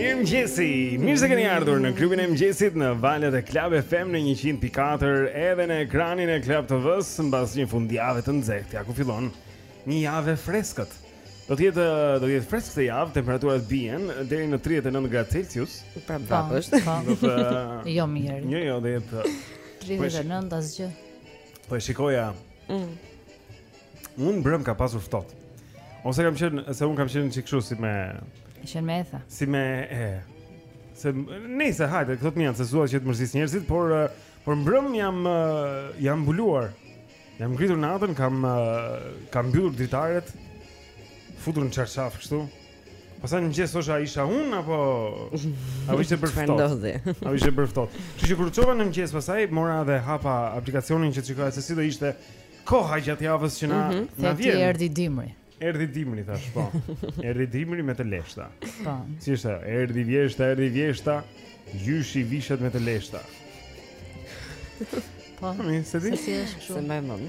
Mirë mëngjesi, mirë se keni ardhur në klubin e mëngjesit në valët e Klab FM në 100.4 edhe në ekranin e Klab TV-s mbas një fundjave të nxehtë, ja ku fillon një javë e freskët. Do të jetë do të jetë fresk këtë javë, temperaturat bien deri në 39 gradë Celsius. Pra po, prapë është. Po. Do të Jo mirë. Jo, jo, do jetë 39 asgjë. Po e shikoja. Mm. Unë mbrëm ka pasur ftohtë. Ose kam qenë, se un kam qenë një çik kështu si me Ishen me ethe. Si me e. Se nëse hajde këto të mia se s'dua që të mërzis njerëzit, por por mbrëm jam jam mbuluar. Jam ngritur natën, kam kam mbyllur dritaret. Futur në çarshaf kështu. Pastaj në mëngjes thosha isha unë apo apo ishte bërë ftohtë? Apo ishte bërë ftohtë? Kështu që kur u çova në mëngjes pastaj mora dhe hapa aplikacionin që të shikoja se si do ishte koha gjatë javës që na mm -hmm. na vjen. Ti erdhi dimri. Erdhi dimri thashë, po. Erdhi dimri me të leshta. Po. Si është ajo? Erdhi vjeshta, erdhi vjeshta, gjyshi vishet me të leshta. Po. Mirë, s'e di. Se si është kështu? S'e mbaj mend.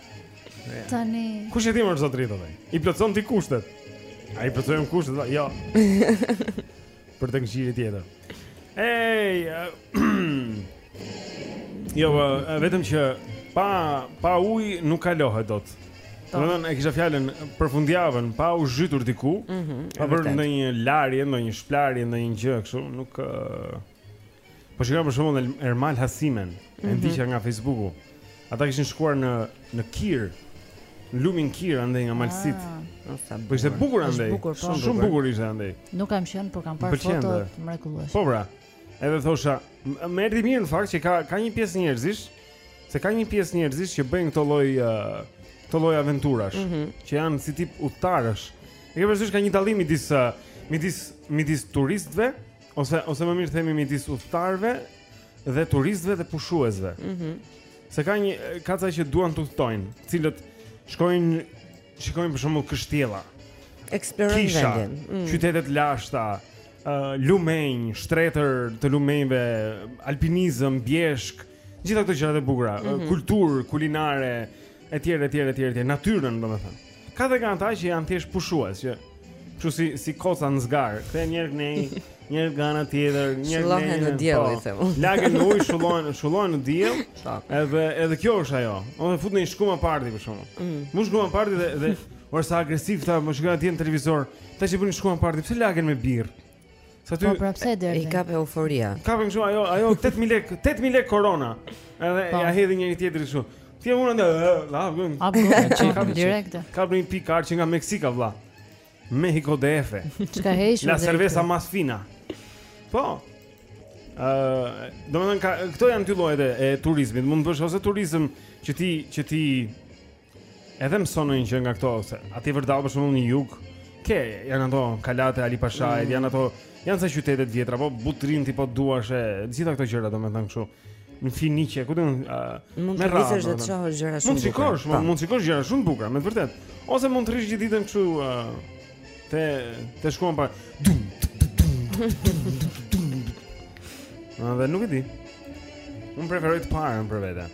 Tani. Kush e thimër zotri të dhej? I plotëson ti kushtet. A i plotësojmë kushtet? Dhe, jo. Për të këshiri tjetër. Ej! jo, vetëm që pa, pa ujë nuk kalohet dot. Po. Domethënë e kisha fjalën për fundjavën pa u zhytur diku, mm -hmm, pa bërë ndonjë larje, ndonjë shpëlarje, ndonjë gjë kështu, nuk Po shikoja për shembull Ermal Hasimen, mm -hmm. e ndiqja nga Facebooku. Ata kishin shkuar në në Kir, në lumin Kir andej nga Malësitë. Ah, po ishte bukur andej. Po. Shumë shumë bukur ishte andej. Nuk kam qenë, por kam parë foto të mrekullueshme. Po pra. Edhe thosha, më erdhi mirë në fakt që ka ka një pjesë njerëzish, se ka një pjesë njerëzish që bëjnë këto lloj uh, këto lloj aventurash, mm -hmm. që janë si tip udhëtarësh. E ke parasysh ka një dallim midis midis midis turistëve Ose ose më mirë themi midis udhëtarëve dhe turistëve dhe pushuesve. Mhm. Mm Se ka një ka ca që duan të udhëtojnë, të cilët shkojnë shikojnë për shembull kështjella, Eksplorojnë kisha, vendin. Mm. qytete të lashta, ë lumenj, shtretër të lumenjve, alpinizëm, bjeshkë, gjitha këto gjëra të bukura, mm -hmm. kulturë kulinare etj etj etj etj, natyrën domethënë. Ka dhe nga ata që janë thjesht pushues që Kështu si si koca në zgarë, kthehen një herë në, një herë nga ana tjetër, një herë në. Shullohen në diell, po. i them. Lagen në ujë, shullohen, shullohen në diell. Edhe edhe kjo është ajo. Ose futen në një shkuma parti për shkakun. Mm. Mu shkuma parti dhe dhe ora sa agresiv ta më shkruan atje në televizor. Ata që bëjnë shkuma parti, pse lagen me birrë? Sa ty? Po pra pse derdhe? I kap euforia. Kapën kështu ajo, ajo 8000 lek, 8000 lek korona. Edhe po. ja hedhin njëri tjetrin kështu. Ti e vunë ndaj. La, vjen. A po, po direkt. Ka një Pika që nga Meksika vlla. Mexico DF. Çka qesh? La cerveza mas fina. Po. Ëh, uh, domethënë këto janë dy llojet e turizmit. Mund të bësh ose turizëm që ti që ti Edhe mëson një gjë nga këto ose aty vërdall për shembull në jug, ke janë ato kalatë e Ali Pashait, mm. janë ato janë sa qytete të vjetra, po Butrinti po të duash e gjitha këto gjëra domethënë kështu. Në Finiq, ku do të mund të vesh dhe të shohësh gjëra shumë. Mund të shikosh, po. mund të shikosh gjëra shumë të bukura, me vërtet. Ose mund të rrish gjithë ditën kështu te te Shkuma. Në dhe nuk e di. Unë preferoj të parën për vete.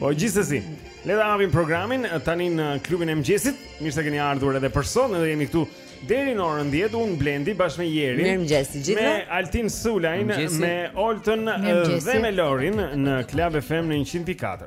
Po gjithsesi, le ta hapim programin tani në klubin e mëngjesit. Mirë se keni ardhur edhe për sot, ne do të jemi këtu deri në orën 10 unë Blendi bashkë me Jerin. Mirëmëngjes të gjithëve. Me Altin Sulajn, me Oltën dhe me Lorin në Club FM në 100.4.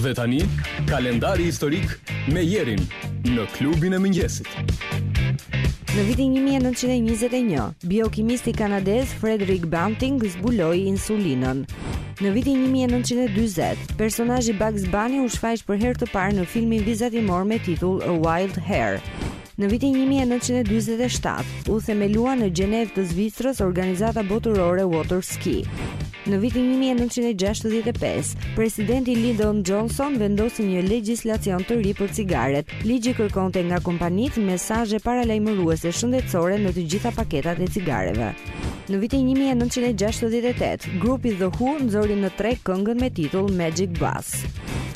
Dhe tani, kalendari historik me Jerin në klubin e mëngjesit. Në vitin 1921, biokimisti kanadez Frederick Banting zbuloi insulinën. Në vitin 1940, personazhi Bugs Bunny u shfaq për herë të parë në filmin vizatimor me titull A Wild Hare. Në vitin një mijë e nëntëqind e dyzet e shtatë, u themelua në Gjenevë të Zvicrës organizata botërore Water Ski. Në vitin 1965, presidenti Lyndon Johnson vendosi një legjislacion të ri për cigaret. Ligji kërkonte nga kompanitë mesazhe paralajmëruese shëndetësore në të gjitha paketat e cigareve. Në vitin 1968, grupi The Who nxori në treg këngën me titull Magic Bus.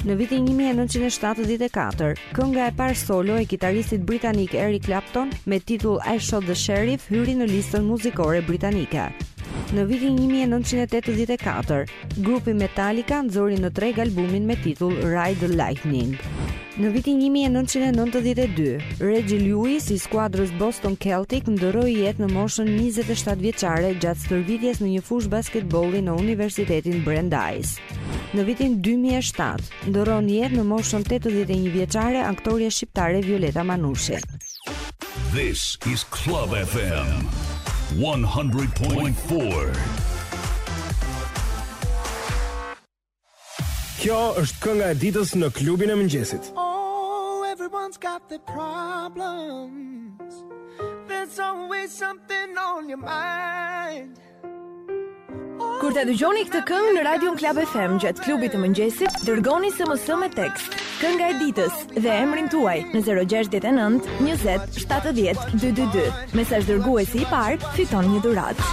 Në vitin 1974, Kënga e parë solo e kitaristit britanik Eric Clapton me titull I Shot the Sheriff hyri në listën muzikore britanike. Në vitin 1984, grupi Metallica nxori në treg albumin me titull Ride the Lightning. Në vitin 1992, Reggie Lewis i skuadrës Boston Celtics ndërroi jetë në moshën 27 vjeçare gjatë stërvitjes në një fushë basketbolli në Universitetin Brandeis. Në vitin 2007, ndërron jetë në moshën 81 vjeçare aktorja shqiptare Violeta Manushi. This is Club FM 100.4. Kjo është kënga e ditës në klubin e mëngjesit. Oh, everyone's got the problems. There's always something on your mind. Kur ta dëgjoni këtë këngë në Radion Klab FM gjatë klubit të mëngjesit, dërgoni SMS me tekst Kënga e ditës dhe emrin tuaj në 069 20 70 222. Mesazhdërguesi i parë fiton një dhuratë.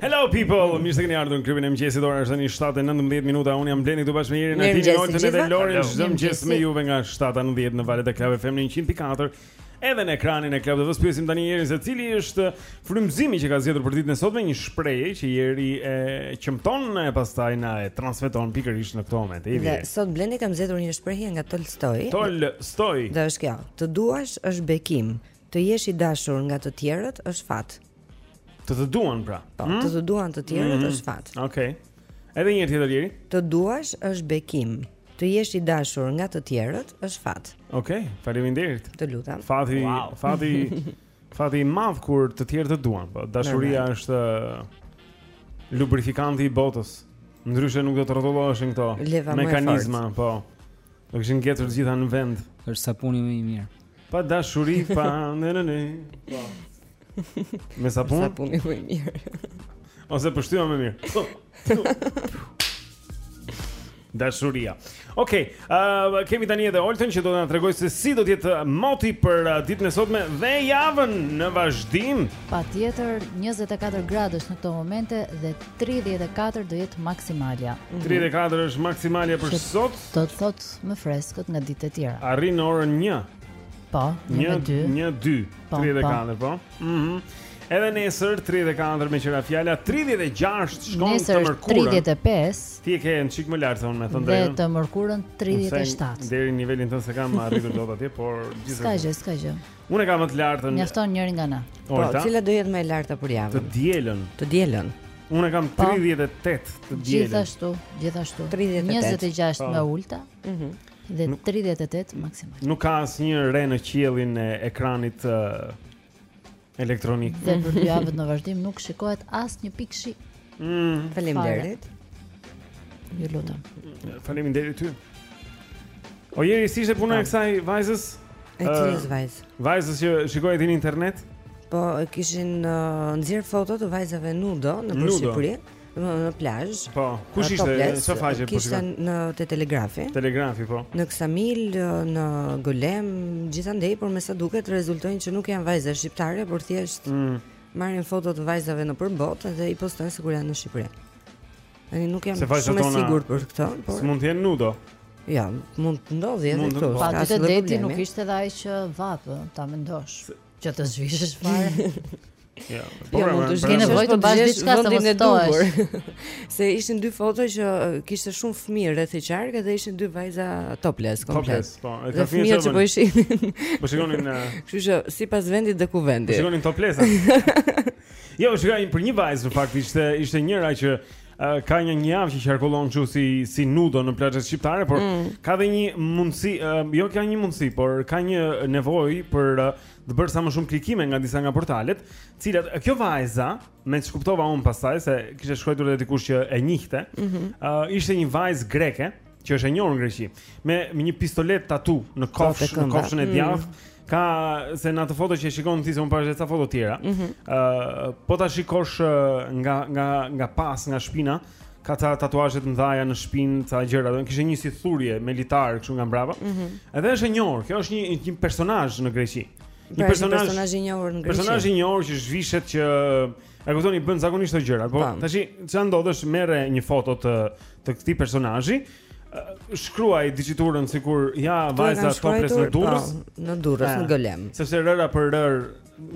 Hello people, mirë se keni ardhur në klubin e mëngjesit. Ora është tani 7:19 minuta. Unë jam Blendi këtu bashkë me Jerin, Antinën, Oltën dhe Lorin. Çdo mëngjes me juve nga 7:00 në 10 në valët e Club FM 104. Edhe në ekranin e Club TV-s pyesim tani Jerin se cili është frymëzimi që ka zgjedhur për ditën e sotme, një shprehje që Jeri e qëmton e pastaj na e transmeton pikërisht në këtë moment. Jeri. Dhe sot Blendi kam zgjedhur një shprehje nga Tolstoi. Tolstoi. Dhe është kjo, të duash është bekim, të jesh i dashur nga të tjerët është fat. Të të duan pra. Po, hmm? të të duan të tjerët hmm. është fat. Okej. Okay. Edhe një tjetër Jeri. Të duash është bekim. Të jesh i dashur nga të tjerët është fat. Okej, okay. faleminderit. Të lutem. Fati, wow. fati, fati i madh kur të tjerët të duan. Po, dashuria Normal. është uh, lubrifikanti i botës. Ndryshe nuk do të rrotulloheshin këto mekanizma, po. Do kishin mbetur të gjitha në vend. Është sapuni më i mirë. Pa dashuri pa ne ne ne. Po. Me sapun. Sapuni më i mirë. Ose pështyma më mirë. Dashuria. Okej, okay, uh, kemi tani edhe Oltën që do të na tregojë se si do të jetë moti për uh, ditën e sotme dhe javën në vazhdim. Patjetër 24 gradësh në këto momente dhe 34 do jetë maksimalja. 34 është maksimalja për sot. Do të thotë më freskët nga ditët e tjera. Arrin në orën 1. Po, 1 2. 1 2. 34, po. Mhm. Edhe nesër 34 me që ra fjala 36 shkon të mërkurën. Nesër 35. Ti e ke një çik më lart me thënë drejtën. Dhe të mërkurën 37. Deri në nivelin tënd s'e kam arritur dot atje, por gjithsesi. S'ka gjë, s'ka gjë. Unë kam më të lartën. Mjafton njëri nga ne. Po, cila do jetë më e larta për javën? Të dielën. Të dielën. Unë e kam 38 po. të dielën. Gjithashtu, gjithashtu. 26 nga po. e ulta. Mhm. Dhe 38 maksimal. Nuk ka asnjë re në qiellin e ekranit elektronik. Dhe për dy javët në vazhdim nuk shikohet asnjë pikë shi. Mm. Faleminderit. Ju lutem. Faleminderit ty. O Jeri, si ishte puna e kësaj vajzës? E cilës vajzë? Vajzës që shikoje ti në internet? Po kishin uh, nxjerr foto të vajzave nudo në Shqipëri, domethënë në plazh. Po, kush ishte? Sa faqe po shikon? në te Telegrafi. Telegrafi po. Në Ksamil, në Golem, gjithandej, por me sa duket rezultojnë që nuk janë vajza shqiptare, por thjesht mm. marrin foto të vajzave nëpër botë dhe i postojnë sikur janë në Shqipëri. Tani nuk jam shumë e sigurt për këtë, por s'mund të jenë nudo. Ja, mund të ndodhi edhe këtu. Po, aty te deti nuk ishte dhe aq vapë, ta mendosh. Që të zhvishesh fare. Jo, po pra, mund të zgjidhni nevojë të bësh diçka sa të duhur. Se ishin dy foto që kishte shumë fëmijë rreth e qark dhe ishin dy vajza topless komplet. Po, e ka fëmijë që po ishin. Po shikonin. Kështu që sipas vendit dhe kuvendit. Po shikonin topless. Jo, shikoj për një vajzë në fakt ishte ishte njëra që ka një javë që qarkullon kështu si si nudo në plazhet shqiptare, por mm. ka dhe një mundësi, uh, jo ka një mundësi, por ka një nevojë për uh, të bërë sa më shumë klikime nga disa nga portalet, të cilat kjo vajza, me ç'kuptova unë pastaj, se kishte shkruar dhe dikush që e njihte, mm -hmm. uh, ishte një vajzë greke, që është e njohur në Greqi, me me një pistolet tatu në kofsh, në kofshën e mm. djathtë. Mm. Ka se në atë foto që e shikon ti se unë pashë ca foto të tjera. Ëh, mm -hmm. uh, po ta shikosh uh, nga nga nga pas, nga shpina, ka ca tatuazhe të mëdha në shpinë, ca gjëra, kishte një si thurje me litar këtu nga mbrapa. Ëh. Mm -hmm. Edhe është e njohur, kjo është një një personazh në Greqi. Një pra, personazh, personazh i njohur në Greqi. Personazh i njohur që zhvishet që E kuptoni bën zakonisht këto gjëra, po tash ça ndodh, merre një foto të të këtij personazhi, shkruaj diçiturën sikur ja vajza toples në Durrës, pra, në Durrës në Golem. Sepse rëra për rërë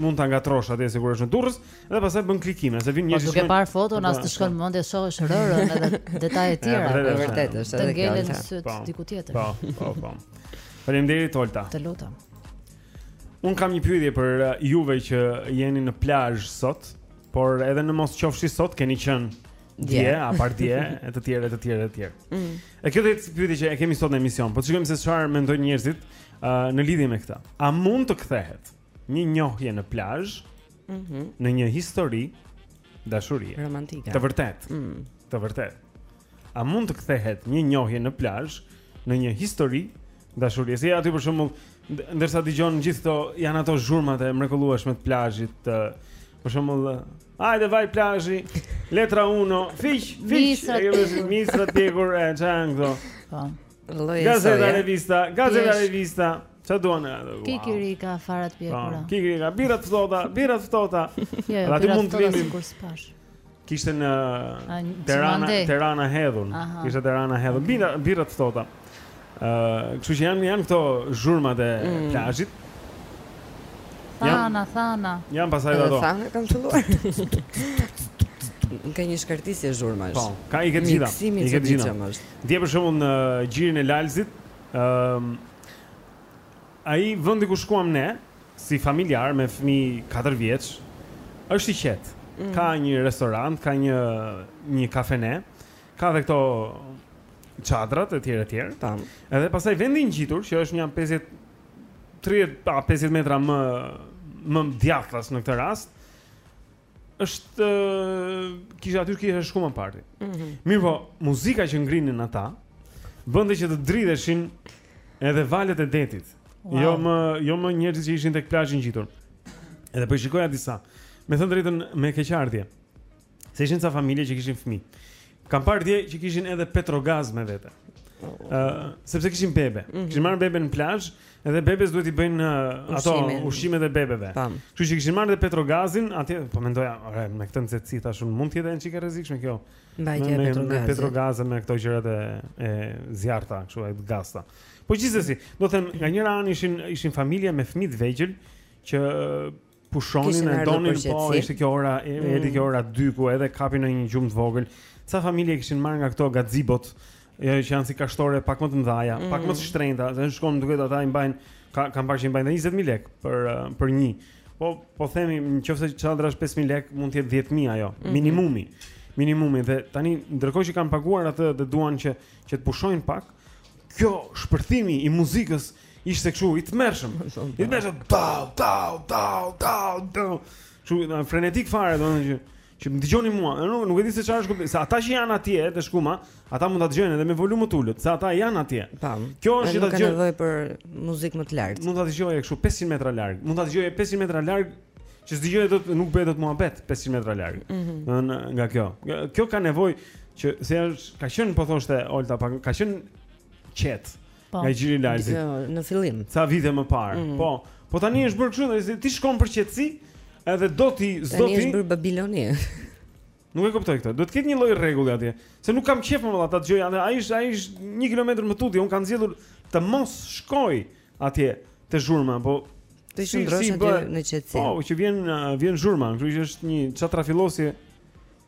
mund ta ngatërrosh atje sikur është në Durrës dhe pastaj bën klikime, se vijnë njerëz. Po duke parë foton as të shkon mendja të shohësh rërën edhe detaje të tjera. Është vërtet, është edhe kjo. Të ngelen sytë po, diku tjetër. Po, po, po. Faleminderit Olta. Të lutem. Unë kam një pyetje për uh, juve që jeni në plazh sot, por edhe në mos qofshi sot keni qenë dje, a pardje, e të tjera e të tjera e të tjera. Mm. E kjo do të jetë pyetja që e kemi sot në emision, po të shikojmë se çfarë mendojnë njerëzit uh, në lidhje me këtë. A mund të kthehet një njohje në plazh mm -hmm. në një histori dashurie? Romantike. Të vërtetë. Mm. Të vërtetë. A mund të kthehet një njohje në plazh në një histori dashurie? Si aty për shembull, ndërsa dëgjon gjithë këto janë ato zhurmat e mrekullueshme të plazhit, për shembull, hajde vaj plazhi, letra uno, fiq, fiq, e kemi si misra të pjekur e ça janë këto. Po. Gazeta revista, gazeta revista. Çfarë duan ne ato? Kikirika, fara të pjekura. Po, kikirika, birra të ftohta, birra të ftohta. Jo, jo, jo, birra të ftohta sikur s'pashë. Kishte në Tirana, Tirana hedhun. Kishte Tirana hedhun. Birra, birra të ftohta. Ëh, uh, kështu që janë janë këto zhurmat e mm. plazhit. Thana, thana. Jan pasaj ato. Thana kanë filluar. Ka një shkartisje zhurmash. Po, ka i ke të gjitha. I ke të gjitha. Dje për shembull në Gjirin e Lalzit, um, Ai vendi ku shkuam ne si familjar me fëmijë katër vjeç është i qetë. Mm. Ka një restorant, ka një një kafene, ka edhe këto çadrat e tjera e tjera. Tamam. Edhe pastaj vendi i ngjitur që është një 50 30 a 50 metra më më djathtas në këtë rast është kisha aty kishte shkuma parti. Mm -hmm. Mirëpo, muzika që ngrinin ata bënte që të dridheshin edhe valët e detit. Wow. Jo më jo më njerëzit që ishin tek plazhi ngjitur. Edhe po i shikoja disa. Me thënë drejtën me keqardhje. Se ishin ca familje që kishin fëmijë. Kam parë dje që kishin edhe petrogaz me vete. Ëh, uh, sepse kishin bebe. Mm -hmm. Kishin marrë bebe në plazh, edhe bebes duhet i bëjnë uh, ato ushqimet e bebeve. Kështu që kishin marrë edhe petrogazin, atje po mendoja, ore, me këtë nxehtësi tashi mund të jetë një çikë rrezikshme kjo. Mbajtja e petrogazit. Me petrogaze me këto gjërat e e zjarrta, kështu e gasta. Po gjithsesi, dua të them, nga njëra anë ishin ishin familje me fëmijë të vegjël që pushonin e donin po ishte kjo ora e mm. erdhi kjo ora 2 ku edhe kapin një gjumë të vogël. Ca familje kishin marrë nga këto gazibot, jo që janë si kashtore pak më të mëdha, mm. pak më të mm. shtrenjta, dhe siç duket ata i mbajnë ka kam parë që i mbajnë 20000 lek për eh, për një. Po po themi nëse çadra është 5000 lek mund të jetë 10000 ajo, mm -hmm. minimumi. Minimumi dhe tani ndërkohë që kanë paguar atë dhe duan që që të pushojnë pak, kjo shpërthimi i muzikës Ishte kështu i tmerrshëm. I tmerrshëm. Tau, tau, tau, tau, tau. Shumë frenetik fare domethënë që që më dëgjoni mua. Unë nuk, nuk e di se çfarë është kuptimi. Se ata që janë atje te shkuma, ata mund ta dëgjojnë edhe me volum të ulët, se ata janë atje. Tamam. Kjo është që ta dëgjojë. S'ka nevojë për muzikë më të lartë. Mund ta dëgjojë kështu 500 metra larg. Mund ta dëgjojë 500 metra larg që s'dëgjoj dot nuk bëhet dot muhabet 500 metra larg. Mm -hmm. Në nga kjo. Kjo ka nevojë që se është ka qenë po thoshte Olta pak ka qenë qet. Po. Nga Gjiri i Lalzit. Në fillim. Ca vite më parë. Mm. Po. Po tani është bërë kështu, ti shkon për qetësi, edhe do ti s'do ti. Tani është bërë Babiloni. Nuk e kuptoj këtë. Duhet të ketë një lloj rregulli atje, se nuk kam qejf mo ta dëgjoj atë. Ai është ai është 1 kilometër më tutje, un kam zgjedhur të mos shkoj atje te zhurma, po të qëndroj si, si aty në qetësi. Po, të vjen vjen zhurma, kështu që është një çatrafillosje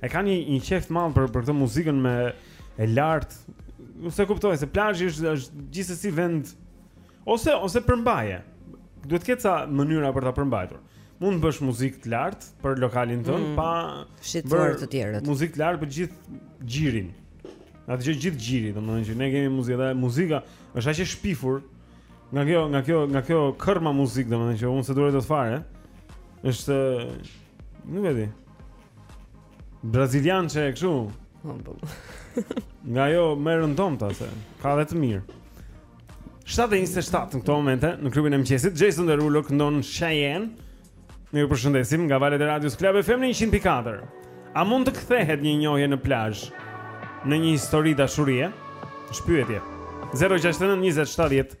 E ka një një qejf të madh për për këtë muzikën me zë të lartë. Nuk s'e kuptoj se plazhi është është gjithsesi vend ose ose përmbaje. Duhet të ketë ca mënyra për ta përmbajtur. Mund të bësh muzikë të lartë për lokalin tënd mm, pa shqetësuar të tjerët. Muzikë të lartë për gjithë gjirin. Na dëgjon gjithë gjiri, domethënë që ne kemi muzikë dhe muzika është aq e shpifur nga kjo nga kjo nga kjo kërma muzikë domethënë që unë s'e duroj dot fare. Është nuk e di. Braziliançe kështu Nga ajo më e rëndomta se Ka dhe të mirë 7.27 në këto momente Në klubin e mëngjesit Jason Derulo këndon Cheyenne Ne ju përshëndesim nga valët e radios Club FM 104 A mund të kthehet një njohje në plazh Në një histori dashurie Ç'pyetje 069 20 70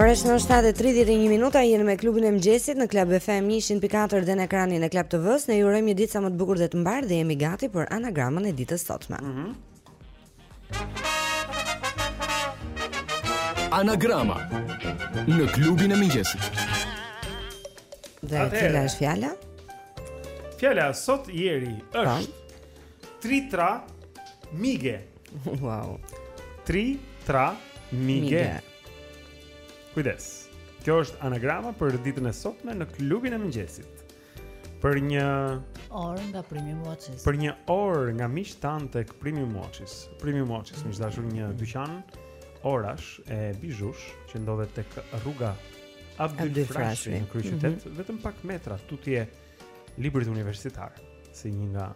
Ora është 7:31 minuta, jeni me klubin e mëngjesit në Club FM 104 dhe në ekranin e Club TV-s. Ne ju urojmë një ditë sa më të bukur dhe të mbarë dhe jemi gati për anagramën e ditës sotme. Mm -hmm. Anagrama në klubin e mëngjesit. Dhe cila është fjala? Fjala sot Jeri është tritra mige. Wow. Tri tra mige. Kujdes. Kjo është anagrama për ditën e sotme në klubin e mëngjesit. Për një orë nga Premium Watches. Për një orë nga miqtë tanë tek Premium Watches. Premium Watches, miq të dashur një dyqan orash e bizhush që ndodhet tek rruga Abdyl Frashëri në kryeqytet, mm -hmm. vetëm pak metra tutje. Ëh Librit Universitar si një nga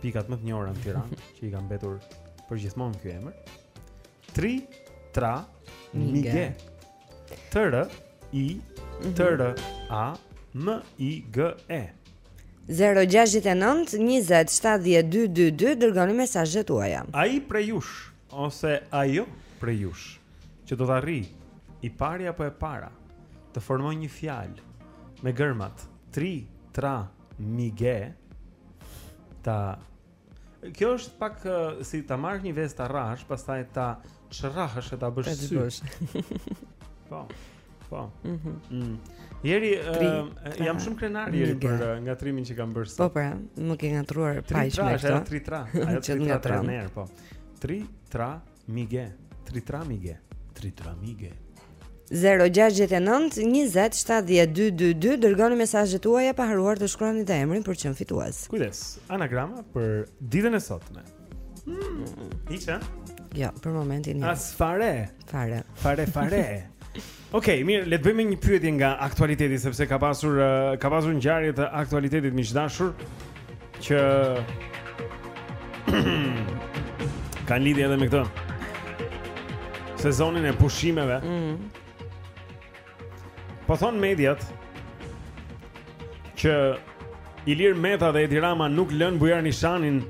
pikat më të njohura në Tiranë që i ka mbetur përgjithmonë ky emër. Tri tra mige. T r i mhm. t r a m i g e. 069 20 70 222 dërgoni mesazhet tuaja. Ai prej jush Ose ajo prej jush që do të arrijë i pari apo e para të formojë një fjalë me gërmat tri, tra, mige, ta Kjo është pak uh, si ta marrësh një vezë ta rrahësh, pastaj ta çrrahësh e ta bësh sy. Po. Po. Mhm. Mm Jeri, uh, jam shumë krenar Jeri për uh, ngatërrimin që kam bërë sot. Po pra, më ke ngatërruar, pa hesap me këto. Tri tra, tri tra. Ajo që nga tra. Ner, po. Tri tra mige, tri tra mige, tri tra mige. 0-6-9-20-70-2-2-2 Dërgoni mesazhet tuaja pa harruar të shkruani dhe emrin për të qenë fitues Kujdes, anagrama për ditën e sotme hmm. Iqa? Ja, jo, për momentin jo As fare Fare Fare fare Okej, okay, mirë, le të bëjmë një pyetje nga aktualiteti sepse ka pasur ka pasur ngjarje të aktualitetit miq të dashur që kanë lidhje edhe me këtë sezonin e pushimeve. Mm -hmm. Po thon mediat që Ilir Meta dhe Edi Rama nuk lënë Bujar Nishanin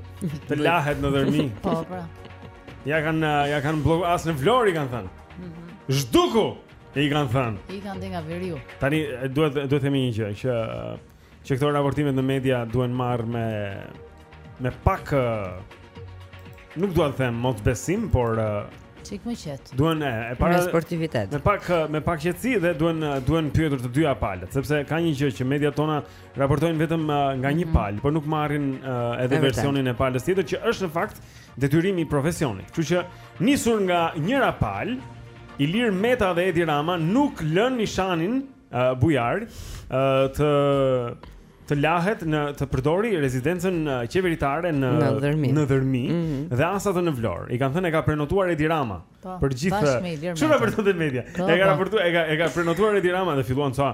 të lahet në Dhërmi. Po, pra. Ia kanë ia kanë bllokuar as në Vlorë i kanë thënë. Zhduku! I kanë thënë. I kanë dhënë nga veriu. Tani duhet duhet të themi një gjë që që këto raportimet në media duhen marrë me me pak nuk dua të them mos besim, por çik më qet. Duhen e, e para me sportivitet. Me pak me pak qetësi dhe duhen duhen pyetur të dyja palët, sepse ka një gjë që mediat tona raportojnë vetëm uh, nga një mhm. palë, por nuk marrin uh, edhe versionin e palës tjetër që është në fakt detyrimi i profesionit. Kështu që nisur nga njëra palë, Ilir Meta dhe Edi Rama nuk lënë Nishanin uh, Bujar uh, të të lahet në të përdorë rezidencën qeveritare në në Dhërmi, në Dhërmi mm -hmm. dhe as atë në Vlorë. I kanë thënë e ka prenotuar Edi Rama pa, po, për gjithë. Çfarë thotë media? Po, e ka po. raportuar, e ka e ka prenotuar Edi Rama dhe filluan sa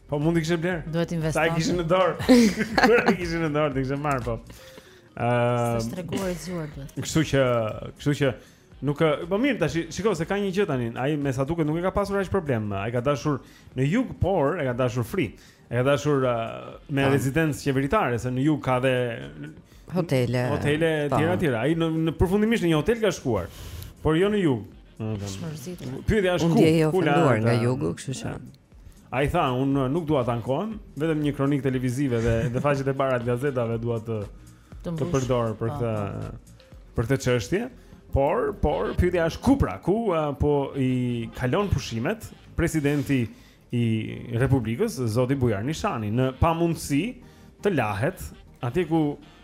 Po mund të kishe blerë. Duhet investuar. Sa e kishin në dorë? Kur e kishin në dorë, kishe marrë po. Ëh. Uh, Sa treguar zgjuar duhet. Kështu që, kështu që nuk e po mirë tash, shiko se ka një gjë tani. Ai me sa duket nuk e ka pasur asnjë problem. Ai ka dashur në jug, por e ka dashur fri. E ka dashur uh, me pa. rezidencë qeveritare, se në jug ka dhe hotele. Hotele të tjera të tjera. Ai në, në përfundimisht në një hotel ka shkuar. Por jo në jug. Pyetja është ku? Unë ndjej ofenduar nga jugu, kështu që. Ai tha, unë nuk dua të ankohem, vetëm një kronikë televizive dhe dhe faqet e para të gazetave dua të të, të përdor për po, këtë po. për këtë çështje. Por, por pyetja është ku pra, ku uh, po i kalon pushimet presidenti i Republikës, zoti Bujar Nishani, në pamundësi të lahet atje ku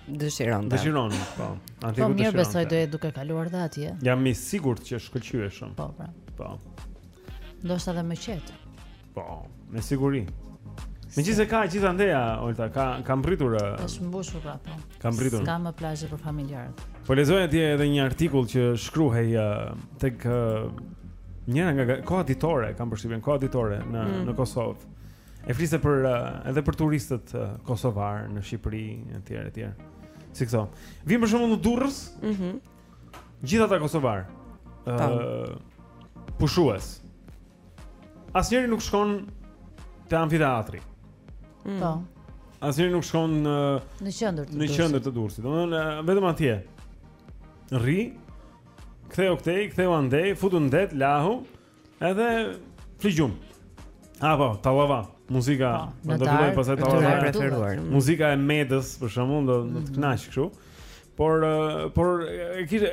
dëshiron. Dëshiron, po. Atje po, ku dëshiron. Po mirë, besoj do jetë duke i kaluar dhe atje. Jam i sigurt që shkëlqyeshëm. Po, pra. Po. Ndoshta dhe më qetë. Po, me siguri. Megjithëse ka gjithandej, Olta, ka, ka mbërritur uh, është mbushur pra po Ka mbërritur S'ka më plazhe për familjarët Po lexoja dje edhe një artikull që shkruhej uh, Tek uh, njëra nga koha ditore Kam përshtypjen, koha ditore në, mm. në Kosovë E fliste për, uh, edhe për turistët uh, Kosovar në Shqipëri E tjera, e tjera Si këso Vijnë për shembull në Durrës mm -hmm. Gjithë ata kosovar. Ë uh, pushues. Asnjëri nuk shkon te amfiteatri. Mm. Po. Mm. Asnjëri nuk shkon në në qendër të Durrësit. Në qendër të Durrësit. Domethënë vetëm atje. Rri. Kthehu këtej, kthehu andej, futu në det, lahu. Edhe Fli Gjumë. Apo, tallava, muzika, po, do të luaj pastaj tallava e preferuar. Muzika e Medës, për shembull, do të të mhm. kënaq kështu. Por por kishte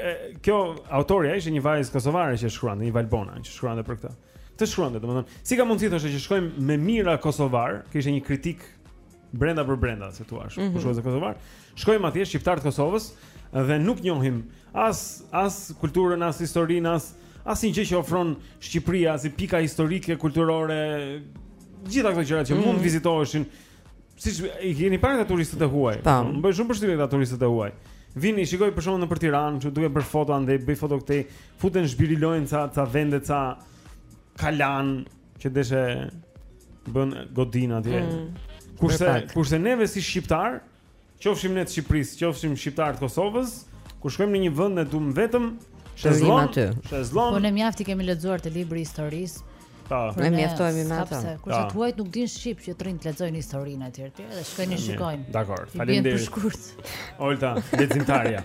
kjo autorja ishte një vajzë kosovare që shkruante, një Valbona që shkruante për këtë. Të shkruante, domethënë, si ka mundësi thoshte që shkojmë me mijëra kosovarë, kishte një kritikë brenda për brenda, si thua, mm -hmm. kushtëzues kosovar. Shkojmë atje shqiptarët e Kosovës dhe nuk njohim as as kulturën, as historinë, as asnjë gjë që ofron Shqipëria, si pika historike, kulturore, gjitha këto gjëra që mm -hmm. mund të mhm. vizitoheshin. Siç i keni parë ata turistët e huaj. Më bëjnë shumë përshtypje ata turistët e huaj. Vijnë, i shikoj për shembull nëpër Tiranë, që duke bërë foto andej, bëj foto këtej, futen zhbirojnë ca ca vende ca kala, Që deshe bën godina atje. Mm. Kurse kurse neve si shqiptarë, qofshim ne të Shqipërisë, qofshim shqiptarë të Kosovës, kur shkojmë në një vend ne duam vetëm shezlong aty. Shezlong. Po ne mjaft i kemi lexuar te libri i historisë. Po, ne mjaftohemi me atë. Kurse të huajt nuk dinë shqip që të rrinë të lexojnë historinë aty aty dhe shkojnë i shikojnë. Dakor. Faleminderit. Olta, lajmëtarja.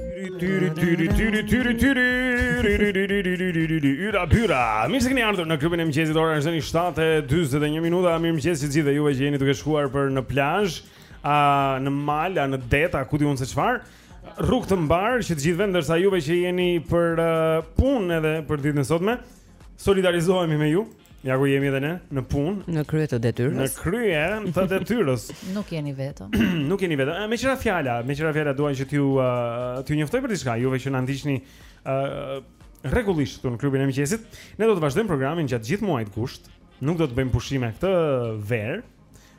Tyri tyri tyri tyri tyri Yra byra Mirë se keni ardhur në klubin e mëngjesit ora është tani 7:41 minuta. Mirëmëngjes të gjithëve juve që jeni duke shkuar për në plazh, a në mal, a në det, a ku di unë se çfarë. Rrugë të mbarë që të gjithëve ndërsa juve që jeni për uh, punë edhe për ditën e sotme. Solidarizohemi me ju. Ja ku jemi edhe ne, në punë, në krye të detyrës. Në krye të detyrës. Nuk jeni vetëm. Nuk jeni vetëm. Meqë ra fjala, meqë ra fjala dua që t'ju uh, t'ju njoftoj për diçka, juve që na ndiqni ë uh, rregullisht këtu në klubin e mëngjesit. Ne do të vazhdojmë programin gjatë gjithë muajit gusht. Nuk do të bëjmë pushime këtë verë.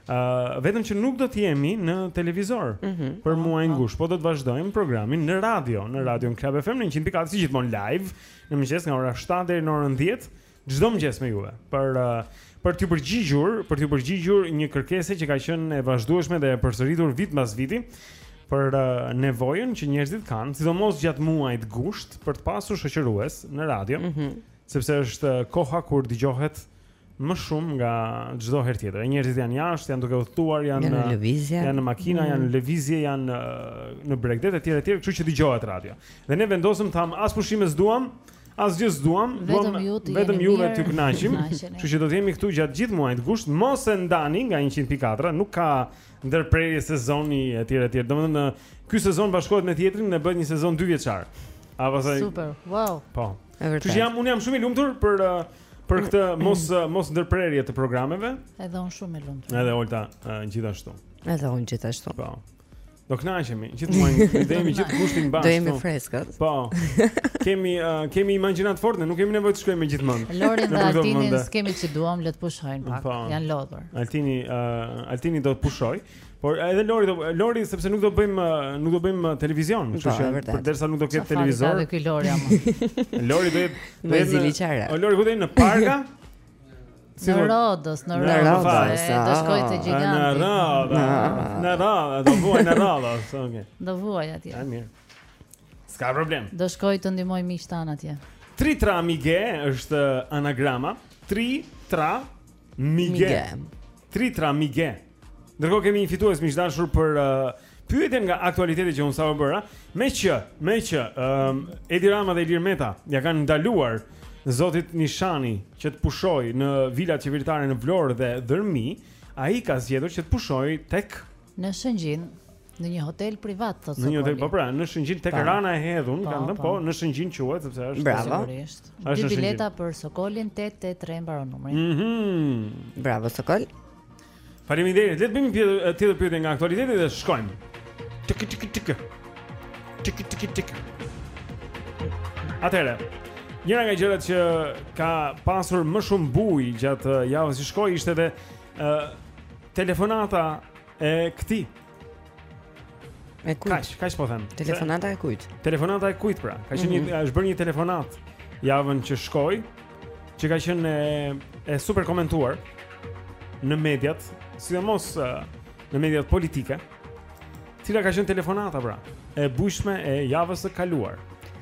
Uh, vetëm që nuk do të jemi në televizor mm -hmm. për po, muajin po. gusht, po do të vazhdojmë programin në radio, në Radio Club FM në 100.4 si gjithmonë live në mëngjes nga ora 7 deri në orën 10 çdo mëngjes me juve. Për uh, për t'ju përgjigjur, për t'ju përgjigjur një kërkese që ka qenë e vazhdueshme dhe e përsëritur vit mbas viti për uh, nevojën që njerëzit kanë, sidomos gjatë muajit gusht për të pasur shoqërues në radio, mm -hmm. sepse është koha kur dëgjohet më shumë nga çdo herë tjetër. Njerëzit janë jashtë, janë duke udhëtuar, janë në lëvizje, janë në makina, janë në mm. lëvizje, janë në bregdet etj etj, kështu që dëgjohet radio. Dhe ne vendosëm tham as pushime s'duam, as gjë s'duam, vetëm ju të vetëm ju vetë të kënaqim. Kështu që do të jemi këtu gjatë gjithë muajit gusht, mos u ndani nga 100.4, nuk ka ndërprerje sezoni etj etj. Domethënë ky sezon bashkohet me tjetrin dhe bëhet një sezon dy vjeçar. A pastaj Super. Wow. Po. Që jam unë jam shumë i lumtur për uh, për këtë mos mos ndërprerje të programeve. Edhe un shumë e lumtur. Edhe Olta uh, gjithashtu. Edhe un gjithashtu. Po. Do kënaqemi, gjithmonë do jemi gjithë gushtin bashkë. Do jemi freskët. Po. Kemi uh, kemi imagjinatë të fortë, ne nuk kemi nevojë të shkojmë gjithmonë. Lorin dhe Altinin s'kemi ç'i duam, le të pushojnë pak. Po. Jan lodhur. Altini uh, Altini do të pushojë. Por edhe Lori, Lori sepse nuk do bëjmë nuk do bëjmë uh, televizion, kështu që përderisa nuk do ketë televizor. Çfarë ky Lori ama? Lori do jetë më ziliqare. O Lori kujtoi në parka. Si në Rodos, në Rodos, do shkoj te gjiganti. Në Rodos, në Rodos, do vuaj në Rodos, okay. Do vuaj atje. Ai mirë. S'ka problem. Do shkoj të ndihmoj miqtë atje. Tritra Mige është anagrama. Tritra Mige. Tritra Mige. Ndërkohë kemi një fitues miq të dashur për uh, pyetjen nga aktualiteti që unë sapo bëra, meqë, meqë, um, Edi Rama dhe Ilir Meta ja kanë ndaluar zotit Nishani që të pushoj në vilat qeveritare në Vlorë dhe Dhërmi, ai ka zgjedhur që të pushoj tek... Në Shëngjin. Në një hotel privat thotë. Në një hotel po pra, në Shëngjin tek Rana e Hedhun, po, kanë thënë po, po, në Shëngjin quhet sepse është Bravo. sigurisht. Dy bileta për Sokolin 883 mbaron numrin. Mhm. Mm Bravo Sokol. Faleminderit. Le të bëjmë një tjetër pyetje nga aktualiteti dhe shkojmë. Tik tik tik. Tik tik tik. Atëre. Njëra nga gjërat që ka pasur më shumë bujë gjatë javës që shkoi ishte edhe telefonata e këtij. E kujt? Kaq, kaq po them? Telefonata e kujt? Telefonata e kujt pra? Ka qenë mm -hmm. është bërë një telefonat javën që shkoi, që ka qenë e, e super komentuar në mediat, sidomos në mediat politike. Cila ka qenë telefonata pra? E bujshme e javës së kaluar.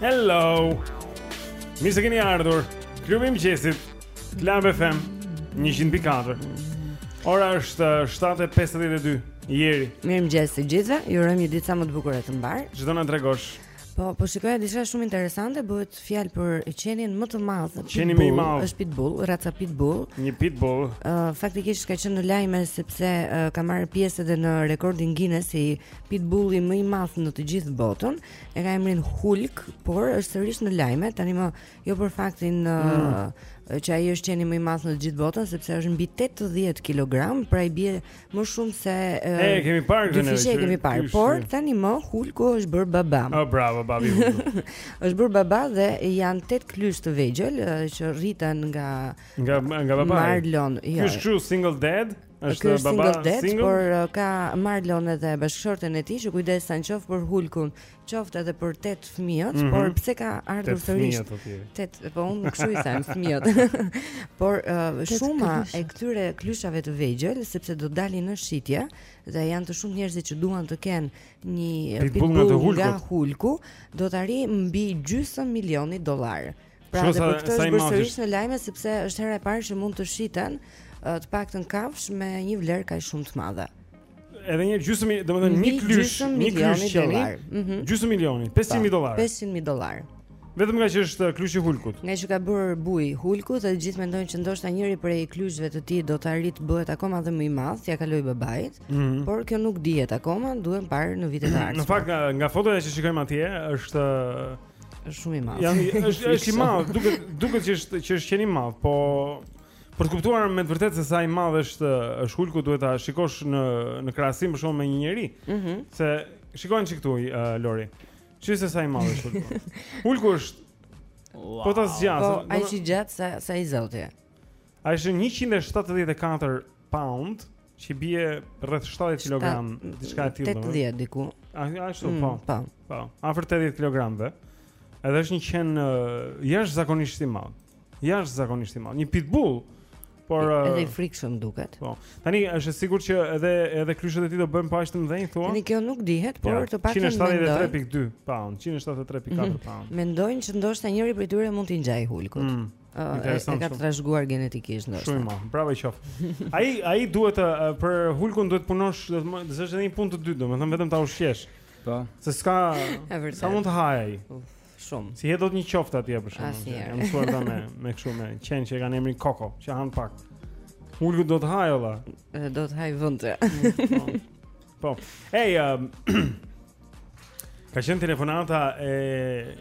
Hello. Mirë se keni ardhur. Klubi i mëngjesit. Club FM 104. Ora është 7:52. Jeri. Mirëmëngjes të gjithëve. Ju urojmë një ditë sa më të bukur e të mbarë. Ç'do na tregosh. Po, po shikoja diçka shumë interesante, bëhet fjalë për qenin më të madh, qeni më i madh, është pitbull, raca pitbull. Një pitbull. Ë uh, faktikisht ka qenë në lajme sepse uh, ka marrë pjesë edhe në rekordin Guinness si pitbulli më i madh në të gjithë botën. E ka emrin Hulk, por është sërish në lajme tani më jo për faktin uh, mm. që ai është qeni më i madh në të gjithë botën sepse është mbi 80 kg, pra i bie Më shumë se e kemi parë këtë ne. E kemi parë, por tanimë Hulku është bërë baba. Oh, bravo babi. Është bërë baba dhe janë tetë klysh të vegjël që rriten nga nga nga baba. Marlon. Ky jo. është true single dad. Është baba single dad, por ka Marlon edhe bashkëshorten e tij që kujdesen qoftë për Hulkun, qoftë edhe për tetë fëmijët, mm -hmm. por pse ka ardhur sërish tetë, po unë kështu i them fëmijët. por uh, shuma e këtyre klyshave të vegjël, sepse do të dalin në shitje dhe janë të shumtë njerëzit që duan të kenë një pitbull nga hulku, nga hulku do të arrijë mbi gjysmë milioni dollarë. Pra, Shosa, dhe për këtë është bërë sërish në lajme, sepse është hera e parë që mund të shiten të paktën kafshë me një vlerë kaq shumë të madhe. Edhe një gjysmë, domethënë një klysh, një klysh qeni, mhm. gjysmë milioni, 500 mijë dollarë. 500 mijë dollarë. Vetëm ngaqë është klysh i Hulkut. Ngaqë ka bërë bujë Hulku dhe të gjithë mendojnë që ndoshta njëri prej klyshve të tij do të arrijë të bëhet akoma dhe më i madh, t'ia kalojë babait, mm -hmm. por kjo nuk dihet akoma, duhet parë në vitet e ardhshme. Në fakt nga, nga fotoja që shikojmë atje është është shumë i madh. Janë është është i madh, duket duket që është që është qen i madh, po Për të kuptuar me të vërtetë se sa i madh është është hulku duhet ta shikosh në në krahasim për shembull me një njeri. Ëh. Mm sa ta shikojmë një çik këtu uh, Lori. Shih se sa i madh është hulku. hulku është wow. Po ta zgjas. Po ai është i gjatë sa sa i zoti. Ai është 174 pound, që bie rreth 70 kg, diçka e tillë. 80 diku. Ashtu mm, po. Po. Po, afër 80 kg-ve. Edhe është një qen uh, jashtëzakonisht i madh. Jashtëzakonisht i madh. Një pitbull. Por edhe i frikshëm duket. Po. Tani është e sigurt që edhe edhe klyshët e tij do bëhen po aq të mëdhenj thua? Tani kjo nuk dihet, por ja, të paktën 173.2 pound, 173.4 mhm. pound. Mendojnë që ndoshta njëri prej tyre mund t'i ngjajë hulkut. Mm. Uh, e ka trashëguar genetikisht ndoshta. Shumë mirë, bravo i qoftë. Ai ai duhet të uh, për hulkun duhet të punosh, do të thotë edhe një punë të dytë, domethënë vetëm ta ushqesh. Po. Se s'ka sa mund të hajë ai. shumë. S'i hedh dot një qofte atje për shembull. Asnjëherë. Kam shkuar ta me me kështu me qen që kanë emrin Koko, që han pak. Hulku do të hajë valla. Do të hajë vëndë. Po. po. Ej, um, ka qenë telefonata e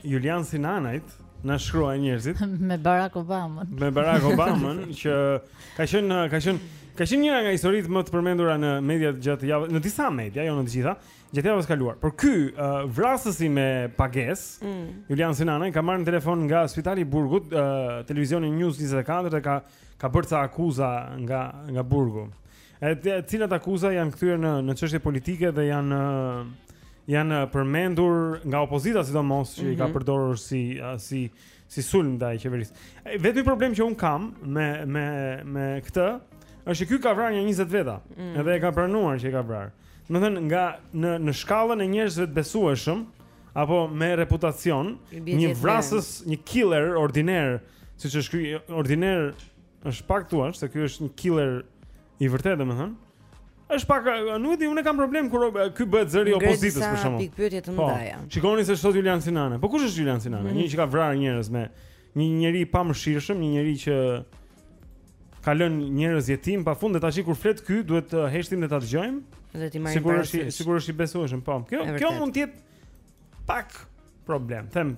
Julian Sinanajt na shkruajnë njerëzit me Barack Obamën. Me Barack Obama që ka qenë ka qenë ka qenë njëra nga historitë më të përmendura në media gjatë javës, në disa media, jo në të gjitha, Gjatë javës së kaluar. Por ky uh, vrasësi me pagesë, mm. Julian Sinanaj ka marrë në telefon nga Spitali i Burgut, uh, televizionin News 24 dhe ka ka bërë ca akuza nga nga burgu. Edhe të cilat akuza janë kthyer në në çështje politike dhe janë janë përmendur nga opozita sidomos që mm -hmm. i ka mhm. përdorur si si si sulm ndaj qeverisë. Vetëm problem që unë kam me me me këtë është që ky ka vrarë nja 20 veta, mm. edhe e ka pranuar që i ka vrarë. Domethënë nga në në shkallën e njerëzve të besueshëm apo me reputacion, një vrasës, një killer ordiner, siç është ky ordiner është pak të thuash se ky është një killer I vërtetë domethënë. Është pak, nuk e di, unë kam problem kur ky bëhet zëri i opozitës për shkakun. Pikëpyetje të po, mëdha. Shikoni se çfarë Julian Sinanaj. Po kush është Julian Sinanaj? Mm -hmm. Një që ka vrarë njerëz me një njeri i pamëshirshëm, një njeri që ka lënë njerëz jetimë pa fund dhe tash kur flet ky duhet të heshtim dhe ta dëgjojmë. Dhe t'i marrim. Sigurisht, sigurisht i besueshëm, po. Kjo kjo mund të jetë pak problem. Them,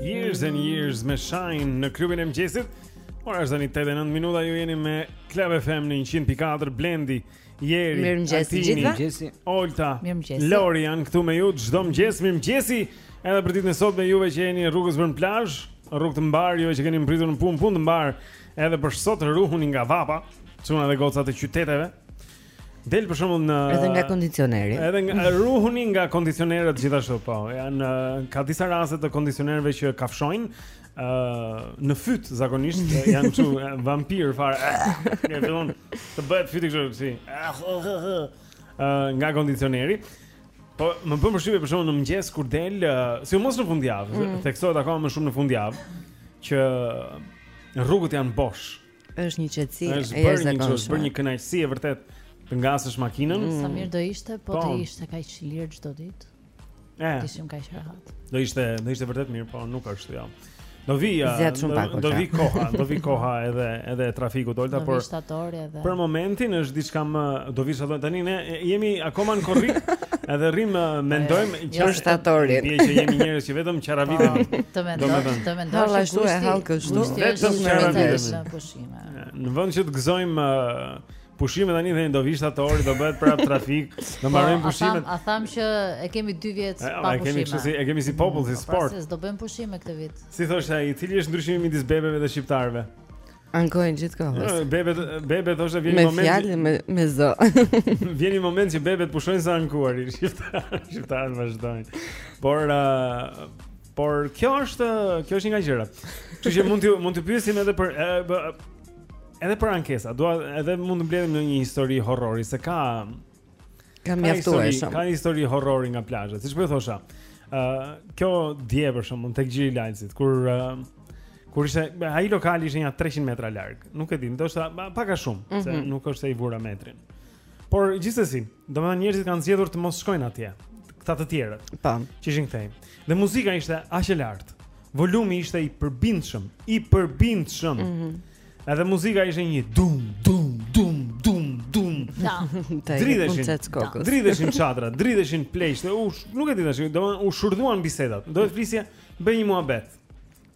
Years and years me shine në klubin e mëngjesit. Ora është tani 8 e 9 minuta ju jeni me Club FM në 100.4 Blendi, Jeri, Tini, Olta, Mirëmëngjes. Lori janë këtu me ju çdo mëngjes, mirëmëngjes. Edhe për ditën e sotme juve që jeni rrugës për në plazh, rrugë të mbarë, juve që keni mbërritur në punë, punë të mbarë, edhe për sot ruhuni nga vapa, çunat dhe gocat e qyteteve. Del për shembull në Edhe nga kondicioneri. Edhe nga ruhuni nga kondicionerët gjithashtu, po. Janë ka disa raste të kondicionerëve që kafshojnë ë uh, në fyt zakonisht janë kështu vampirë fare. Ne fillon të bëhet fyti kështu si. ë nga kondicioneri. Po më bën përshtypje për shembull në mëngjes kur del, uh, sidomos në fundjavë, mm. theksohet akoma më shumë në fundjavë që rrugët janë bosh. Është një qetësi e jashtëzakonshme. Është bërë një, është bërë një kënaqësi e vërtetë të ngasësh makinën. Mm. Sa mirë do ishte po, po. të ishte kaq i lirë çdo ditë. Eh. Të ishim kaq rahat. Do ishte, do ishte vërtet mirë, po nuk është ja. Do vi ja, do, do vi koha, do vi koha edhe edhe trafikut Olta, por edhe. Për momentin është diçka më do vi shtatori tani ne jemi akoma në korrik, edhe rrimë mendojmë Jo shtatorin. Ne që jemi njerëz që vetëm qaravitemi. Po, të mendosh, të mendosh. Hall ashtu e hall kështu. Vetëm qaravitemi. Në vend që të gëzojmë uh, pushime tani themi do vi shtatori, do bëhet prap trafik, do po, marrim pushimet. A tham që e kemi 2 vjet pa pushime. E kemi kështu si e kemi si popull si po, pra, sport. Po, do bëjmë pushime këtë vit. Si thoshte ai, cili është ndryshimi midis bebeve dhe shqiptarëve? Ankohen gjithë kohës. Bebet, bebet thoshte vjen një moment. Me fjalë me me zë. vjen një moment që bebet pushojnë së ankuari, shqiptarët, shqiptarët vazhdojnë. Por uh, por kjo është, kjo është një nga gjërat. Kështu që mund të mund të pyesim edhe për edhe për ankesa. Dua edhe mund të mbledhim ndonjë histori horrori se ka Ka mjaftueshëm. Ka histori horrori nga plazha. Siç po thosha, ë uh, kjo dje për shembull tek Gjiri i Lalëzit kur uh, kur ishte ai lokali ishte nja 300 metra larg. Nuk e di, ndoshta pak a shumë, mm -hmm. se mhm. nuk është se i vura metrin. Por gjithsesi, domethënë njerëzit kanë zgjedhur të mos shkojnë atje, këta të tjerët. Po. Që ishin këtej. Dhe muzika ishte aq e lartë. Volumi ishte i përbindshëm, i përbindshëm. Mm -hmm. Edhe muzika ishte një dum dum dum dum dum. Na, të dridheshin çadrat, dridheshin çadrat, dridheshin pleqtë. U nuk e di tash, domethënë u shurdhuan bisedat. Do të flisja bëj një muhabet.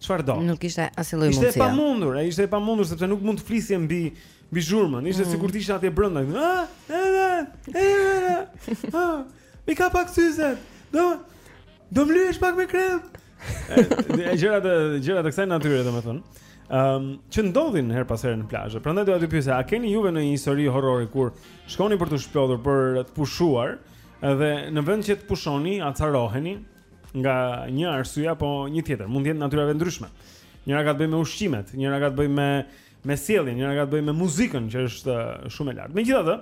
Çfarë do? Nuk ishte asnjë lloj mundësie. Ishte e pamundur, ai ishte e pamundur sepse nuk mund të flisje mbi mbi zhurmën. Ishte mm. sikur të isha atje brenda. Ah, ah, ah, ah, mi ka pak syze. Do do mlyhesh pak me krem. Ëh, gjëra të gjëra të kësaj natyre domethënë. Ëm, um, që ndodhin herë pas herë në plazhe. Prandaj doja të pyesja, a keni juve ndonjë histori horrori kur shkoni për t'u shplodhur për të pushuar dhe në vend që të pushoni, acaroheni nga një arsye apo një tjetër, mund të jetë natyrave ndryshme. Njëra ka të bëjë me ushqimet, njëra ka të bëjë me me sjelljen, njëra ka të bëjë me muzikën që është shumë e lartë. Megjithatë,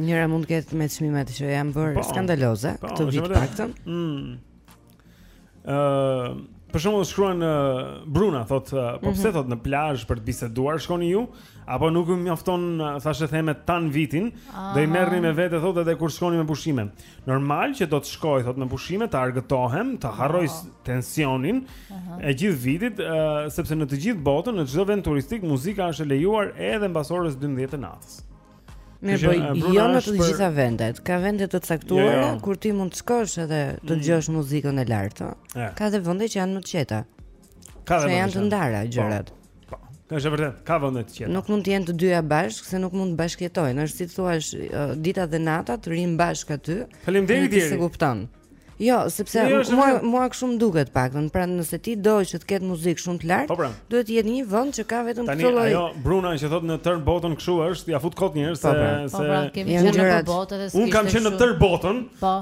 njëra mund të ketë me çmimet që janë bërë po, skandaloze po, këtë vit paktën. Mm. Ëh, për shembull shkruan uh, Bruna thotë, uh, po pse mm -hmm. thotë në plazh për të biseduar shkoni ju, apo nuk ju mjaftojnë thashethemet tan vitin, Aha. do i merrni me vete thotë edhe kur shkoni me pushime. Normal që do të shkoj thotë me pushime, të argëtohem, të harroj oh. tensionin Aha. e gjithë vitit, uh, sepse në të gjithë botën, në çdo vend turistik, muzika është e lejuar edhe mbas orës 12 të natës. Mirë, po jo në të gjitha për... vendet. Ka vende të caktuara jo, jo. kur ti mund të shkosh edhe të mm. dëgjosh mm. muzikën e lartë. Ja. Ka dhe vende që janë më të qeta. Ka dhe vende që janë të ndara po, gjërat. Po. Ka është vërtet, ka vende të qeta. Nuk mund të jenë të dyja bashkë, se nuk mund të bashkëjetojnë. Është si të thuash, uh, dita dhe nata të rrinë bashkë aty. Faleminderit. Ti e kupton. Jo, sepse jo, jo, mua mua kështu më duket paktën, pra nëse ti do që të ketë muzikë shumë të lartë, po pra. duhet të jetë një vend që ka vetëm këtë lloj. Tani ajo Bruna që thotë në tërë botën kështu është, ia fut kot njerëz se po, pra. se po, pra, kemi qenë në tërë botën dhe s'kishte. Un kam qenë në tërë botën. Po.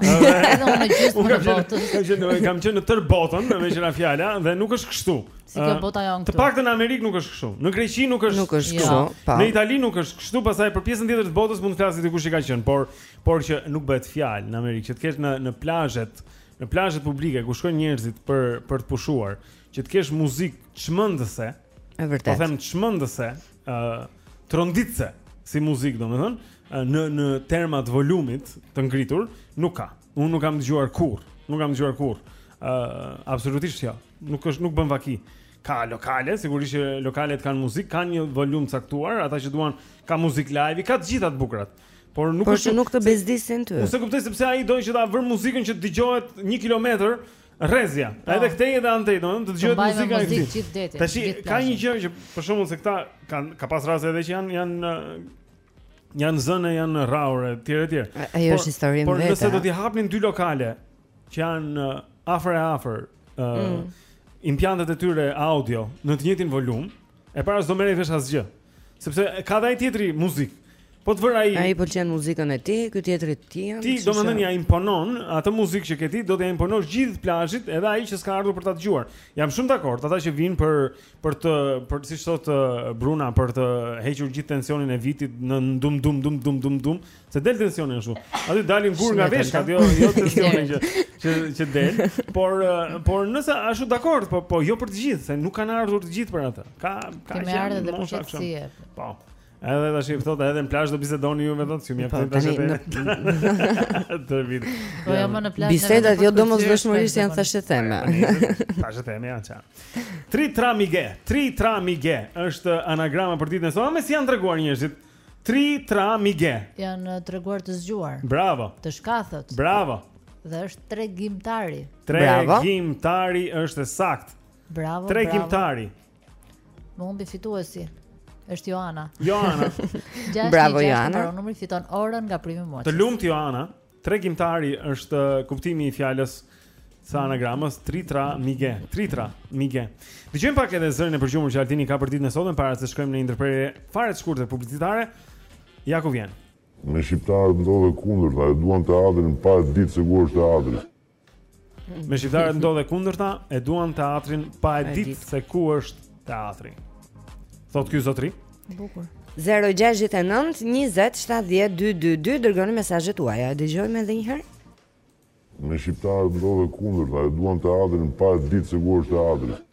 Edhe unë gjithmonë në botën. Kam qenë kam qenë në tërë botën, me thënë fjala dhe nuk është kështu. Se kjo ah, bota jonë këtu. Të paktën në Amerikë nuk është kështu. Në Greqi nuk është nuk është kështu. Jo. Në Itali nuk është kështu, pastaj për pjesën tjetër të botës mund të flasi dikush që ka qenë, por por që nuk bëhet fjalë në Amerikë, që të kesh në në plazhet, në plazhet publike ku shkojnë njerëzit për për të pushuar, që të kesh muzikë çmendëse. Është vërtet. Po them çmendëse, ë uh, tronditse si muzikë, domethënë, në në terma të volumit të ngritur, nuk ka. Unë nuk kam dëgjuar kurrë, nuk kam dëgjuar kurrë. ë uh, absolutisht jo. Nuk është nuk bën vaki. Ka lokale, sigurisht që lokalet kanë muzikë, kanë një volum të caktuar, ata që duan ka muzikë live, ka të gjitha të bukurat. Por nuk është nuk të bezdisin ty. Unë kuptoj sepse ai do që ta vërë muzikën që të dëgjohet 1 kilometër rrezja. Po. Edhe këtej edhe antej, domethënë të dëgjohet muzika e tij. Tash ka një gjë që për shkak se këta kanë ka pas raste edhe që janë janë janë zënë janë rrahur etj etj. Ajo është histori më vetë. Por nëse do t'i hapnin dy lokale që janë uh, afër e afër, ë uh, mm. impiantet e tyre audio në të njëjtin volum, e para s'do merrej vesh asgjë. Sepse ka dhe ai tjetri muzikë. Po të vërë ai. Ai pëlqen muzikën e tij, ky tjetri të tij. Ti domethënë ja imponon atë muzikë që ke ti, do t'ia imponosh gjithë plazhit, edhe ai që s'ka ardhur për ta dëgjuar. Jam shumë dakord, ata që vijnë për për të për siç thotë Bruna për të hequr gjithë tensionin e vitit në dum dum dum dum dum dum, Se del tensioni ashtu. Aty dalin gurë nga veshka, jo, jo tensioni që që që del, por eh, por nëse ashtu dakord, po po jo për të gjithë, se nuk kanë ardhur të gjithë për atë. Ka ka që kanë ardhur edhe për shkak Po. Edhe tash i thotë edhe në plazh do bisedoni ju me thotë si më po, thotë tash edhe. Të vit. Po jam në plazh. Bisedat jo domosdoshmërisht janë thashetheme. Thashetheme janë ça. Tri tramige, tri tramige është anagrama për ditën e sotme, si janë treguar njerëzit. Tri tra mige. Janë uh, treguar të zgjuar. Bravo. Të shkathët. Bravo. Dhe është tregimtari. Tregimtari është e saktë. Bravo. Tregimtari. Numri fitues. Është Joana. Joana. bravo Joana. Numri fiton orën nga Primi Moçi. Të lumtë Joana. Tregimtari është kuptimi i fjalës së anagramës Tritra Mige. Tritra Mige. Dëgjojmë pak edhe zërin e përgjumur që Altini ka për ditën e sotme para se të shkojmë në një ndërprerje fare të shkurtër publicitare. Ja ku vjen. Me shqiptarët ndodh e kundërta, e duan teatrin pa e ditë se ku është teatri. Me shqiptarët ndodh e kundërta, e duan teatrin pa e ditë se ku është teatri. Thotë ky zotëri. Bukur. 069 20 70 222 dërgoni mesazhet tuaja. E dëgjojmë edhe një herë. Me shqiptarët ndodh e kundërta, e duan teatrin pa e ditë se ku është teatri.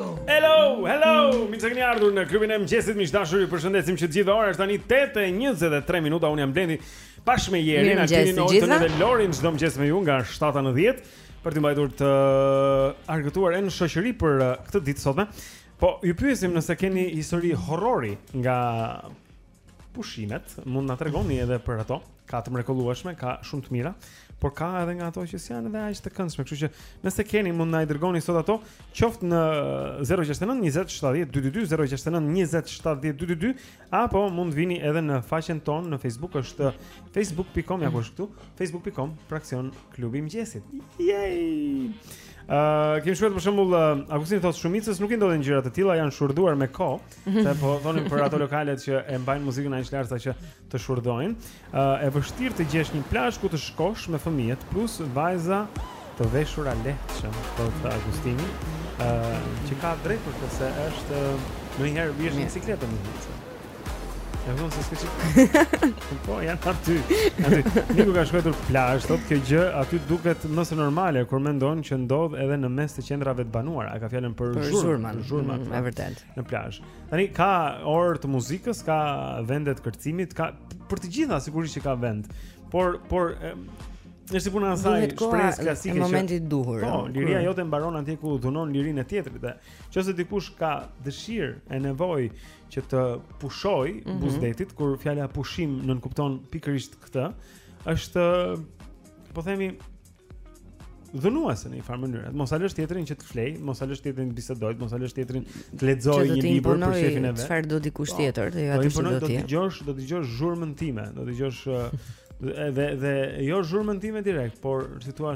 Hello, hello. Mirë se keni ardhur në klubin e mëngjesit, miq të dashur, ju përshëndesim që të gjithëve ora është tani 8 e 23 minuta. Unë jam Blendi. Bashkë me Jerinën, Gjinin dhe Lorin çdo mëngjes me ju nga 7 në 10 për t'ju mbajtur të argëtuar e në shoqëri për uh, këtë ditë të sotme. Po, ju pyesim nëse keni histori horrori nga pushimet, mund të na tregoni edhe për ato. Ka të mrekullueshme, ka shumë të mira, por ka edhe nga ato që s'janë edhe aq të këndshme, kështu që nëse keni mund të na i dërgoni sot ato, qoftë në 069 20 70 222, 069 20 70 222, apo mund të vini edhe në faqen tonë në Facebook është facebook.com ja ku është këtu, facebook.com fraksion klubi i mëngjesit. Yay! Ëh, uh, kemi shkruar për shembull uh, Agustini thotë shumicës nuk i ndodhin gjëra të tilla, janë shurduar me kohë. Se po thonim për ato lokalet që e mbajnë muzikën aq lart sa që të shurdhojnë. Ë uh, e vështirë të gjesh një plazh ku të shkosh me fëmijët plus vajza të veshura lehtshëm, thotë mm. Agustini. Ë uh, që ka të drejtë për këtë se është uh, ndonjëherë bie në bicikletë në ditë. Ja vëmë se s'ke qenë Po, janë të aty Nuk e ka shkruar për plazh Thotë kjo gjë aty duket më se normale Kur mendon që ndodh edhe në mes të qendrave të banuara E ka fjalën për zhurmën Zhurmën, mm, e vërtetë në plazh. Tani ka orë të muzikës, ka vende të kërcimit, ka për të gjitha sigurisht që ka vend. Por por Është si puna asaj, shprehjes klasike që... Në momentin e duhur. Po, liria jote mbaron atje ku dhunon lirinë e tjetrit dhe në qoftë se dikush ka dëshirë e nevojë që të pushojë mm -hmm. buzë detit, kur fjala pushim nënkupton pikërisht këtë, është, po themi, dhunuese në një farë mënyrë. Mos e lësh tjetrin që të flejë, mos e lësh tjetrin të bisedojë, mos e lësh tjetrin të lexojë një libër për qejfin e vet. Çfarë do dikush po. tjetër, dhe jo atë që do të dëgjosh, do të dëgjosh zhurmën time, do të dëgjosh dhe dhe jo zhurmën time direkt, por si thua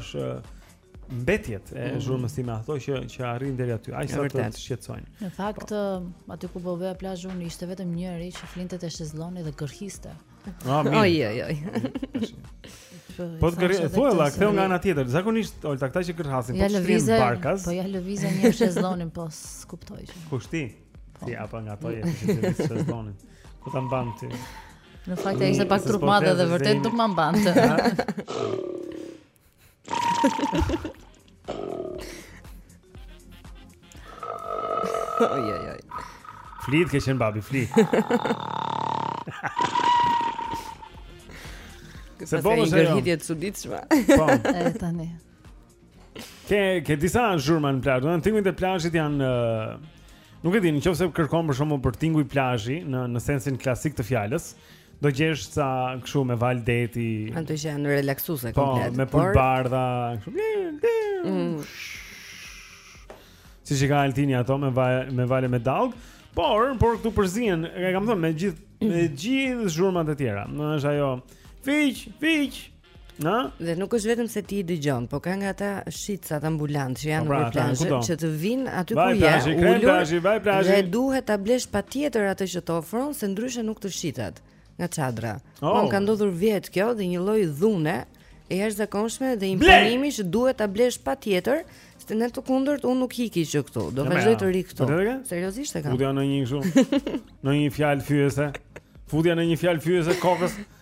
mbetjet e mhm. zhurmës time ato që që arrijnë deri aty, aq sa të shqetësojnë. Në fakt, po. aty ku po bëja plazh unë ishte vetëm njëri që flinte te shezlongu dhe gërhiste. Ah, mirë. Oj, oj, oj. Po të gërhet, thuaj la, ktheu nga ana tjetër. Zakonisht Olta këta që gërhasin, po i shtrin barkas. Po ia lëviz një shezlongun, po s'kuptoi. Kush ti? Po. Ti apo nga ato që te shezlongu. Ku ta mban ti? Në fakt ai ishte pak trupmadh dhe vërtet nuk ma mbante. Oj, oj, oj. Flit ka qenë babi, flit. Se po mos e jo. Një çuditshme. Po. E tani. Ke ke disa zhurma në plazh, domethënë tingujt e plazhit janë Nuk e di, nëse kërkon për shembull për tinguj plazhi në në sensin klasik të fjalës, Do gjesh ca kështu me valë deti. Ato që janë relaksuese po, komplet. Po, me pulëbardha, kështu. Mm. Siç i ka Altini ato me valë me valë me dallgë. Por, por këtu përzihen, e kam thënë me gjithë me gjithë zhurmat e tjera. Në është ajo fiq, fiq, Na? Dhe nuk është vetëm se ti i dëgjon, po ka nga ata shitësat ambulantë që janë po pra, në plazh që të vijnë aty ku je. Ulur. Dhe duhet ta blesh patjetër atë që të ofron, se ndryshe nuk të shqitet nga çadra. Po oh. ka ndodhur vjet kjo është një lloj dhune e jashtëzakonshme dhe imponimi që duhet ta blesh patjetër, se në të kundërt unë nuk iki që këtu. Do vazhdoj të rri këtu. Seriozisht e kam. Futja një kështu. Një fjalë fyese. Futja një fjalë fyese kokës.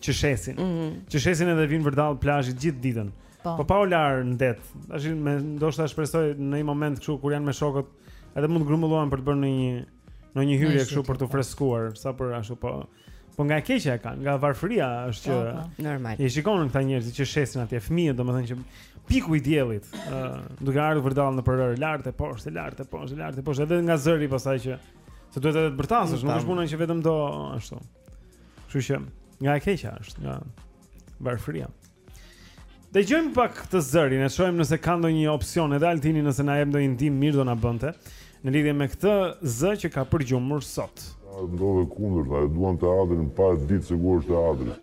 që shesin. Mm -hmm. Që shesin edhe vin vërdall plazhit gjithë ditën. Po. po pa u lar në det. Tashi ndoshta shpresoj në një moment kështu kur janë me shokët, edhe mund të grumbullohen për të bërë një në një hyrje kështu për t'u, po, freskuar, sa për ashtu po. Po nga e keqja e kanë, nga varfëria është që po, po. normal. I shikon këta njerëz që shesin atje fëmijë, domethënë që piku i diellit, ë, uh, duke ardhur vërdallë nëpër rërë, lart e poshtë, lart e poshtë, lart e poshtë, edhe nga zëri pasaj që se duhet edhe të bërtasësh, nuk është puna që vetëm do ashtu. Kështu që nga e keqja është, nga varfëria. Dëgjojmë pak këtë zërin, e shohim nëse ka ndonjë opsion edhe Altini nëse na jep ndonjë ndihmë mirë do na bënte në lidhje me këtë zë që ka përgjumur sot. Ndodh e kundërta, e duan teatrin pa e ditë se ku është teatri.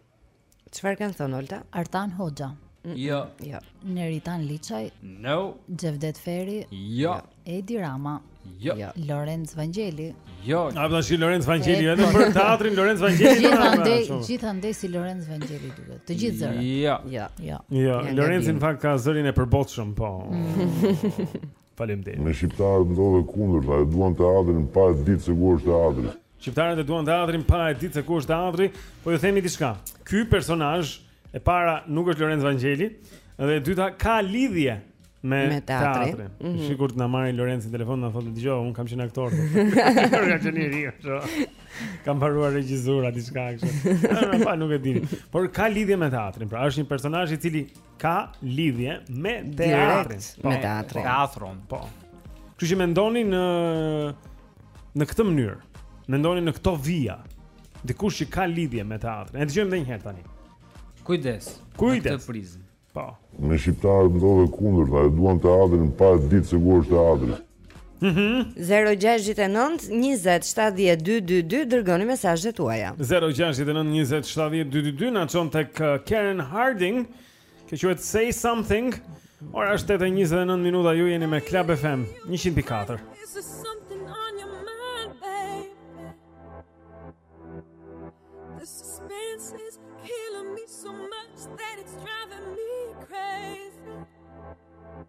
Çfarë kanë thënë Olta? Artan Hoxha. Jo. Jo. Neritan Liçaj. No. Xhevdet Ferri. Jo. Edi Rama. Jo. jo. Lorenc Vangjeli. Jo. A do shi Lorenc Vangjeli edhe për teatrin Lorenc Vangjeli? Gjithandej, gjithandej si Lorenc Vangjeli duhet. Të gjithë zërat. Jo. Jo. Jo. Lorenci në fakt ka zërin e përbotshëm, po. Mm. Faleminderit. Me shqiptarët ndodh e kundërta, e duan teatrin pa e ditë se ku është teatri. Shqiptarët e duan teatrin pa e ditë se ku është teatri, po ju themi diçka. Ky personazh e para nuk është Lorenc Vangjeli dhe e dyta ka lidhje me, me teatrin. teatrin. Mm -hmm. Sikur të na marrë Lorenci në telefon na thotë dëgjo, unë kam qenë aktor. Kur kam qenë i ri, jo. Kam mbaruar regjisurë diçka kështu. Nuk e di. Por ka lidhje me teatrin. Pra është një personazh i cili ka lidhje me teatrin, po, me teatrin. Po, teatrin, po. Kështu që mendoni në në këtë mënyrë. Mendoni në këto vija. Dikush që ka lidhje me teatrin. E dëgjojmë edhe një herë tani. Kujdes. Kujdes. Këtë prizëm. Po. Me shqiptarët ndodh e kundërta, e duan teatrin pa e ditur se ku është teatri. 0-6-9-27-12-2 Dërgoni mesazhet tuaja 0-6-9-27-12-2 Na çon tek uh, Karen Harding Kjo quhet Say Something Ora është tetë e 29 minuta Ju jeni me Club FM 100.4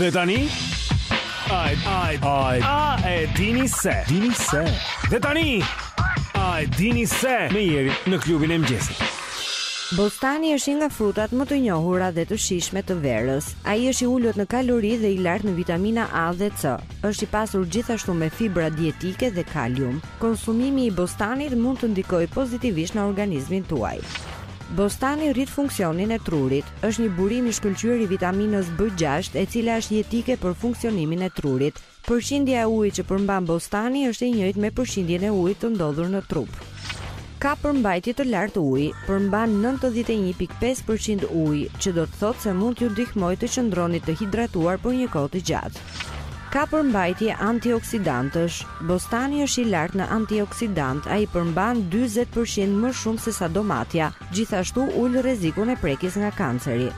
Dhe tani Ai ai ai a e dini se dini se dhe tani a e dini se me Jerin në klubin e mëngjesit Bostani është një nga frutat më të njohura dhe të shijshme të verës. Ai është i ulët në kalori dhe i lartë në vitamina A dhe C. Është i pasur gjithashtu me fibra dietike dhe kalium. Konsumimi i bostanit mund të ndikojë pozitivisht në organizmin tuaj. Bostani rrit funksionin e trurit. Është një burim i shkëlqyer i vitaminës B gjashtë, e cila është jetike për funksionimin e trurit. Përqindja e ujit që përmban bostani është e njëjtë me përqindjen e ujit të ndodhur në trup. Ka përmbajtje të lartë uji, përmban nëntëdhjetë e një pikë pesë për qind ujë, që do të thotë se mund t'ju ndihmojë të qëndroni të hidratuar për një kohë të gjatë. Ka përmbajtje antioksidantësh. Bostani është i lartë në antioksidantë, ai përmban dyzet për qind më shumë sesa domatja. Gjithashtu ul rrezikun e prekjes nga kanceri.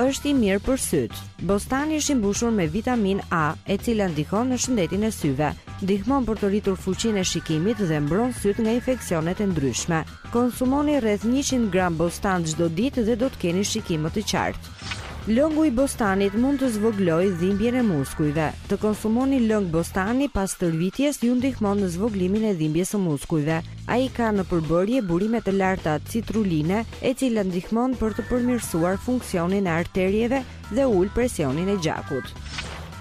Është i mirë për sytë. Bostani është i mbushur me vitaminë A, e cila ndikon në shëndetin e syve. Ndihmon për të rritur fuqinë e shikimit dhe mbron sytë nga infeksionet e ndryshme. Konsumoni rreth 100 gram bostan çdo ditë dhe do të keni shikim më të qartë. Lëngu i bostanit mund të zvogëlojë dhimbjen e muskujve. Të konsumoni lëng bostani pas stërvitjes ju ndihmon në zvogëlimin e dhimbjes së muskujve. Ai ka në përbërje burime të larta citruline, e cila ndihmon për të përmirësuar funksionin e arterieve dhe ul presionin e gjakut.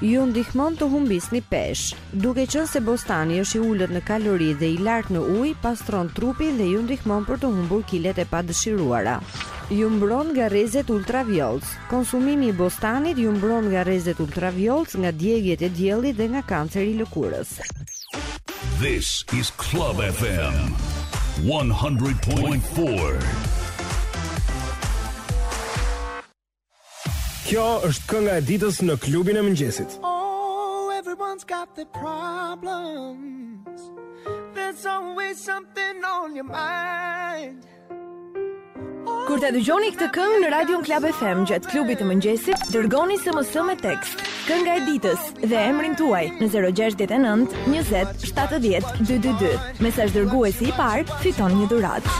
Ju ndihmon të humbisni peshë. Duke qenë se bostani është i ulët në kalori dhe i lartë në ujë, pastron trupin dhe ju ndihmon për të humbur kilet e padëshiruara. Ju mbron nga rrezet ultravjollcë. Konsumimi i bostanit ju mbron nga rrezet ultravjollcë, nga djegjet e diellit dhe nga kanceri i lëkurës. This is Club FM 100.4. Kjo është kënga e ditës në klubin e mëngjesit. Oh, everyone's got their problems. There's always something on your mind. Kur ta dëgjoni këtë këngë në radion Club FM gjatë klubit të mëngjesit, dërgoni SMS me tekst. Kënga e ditës dhe emrin tuaj në 069 20 70 222. Mesazhdërguesi i parë fiton një dhuratë.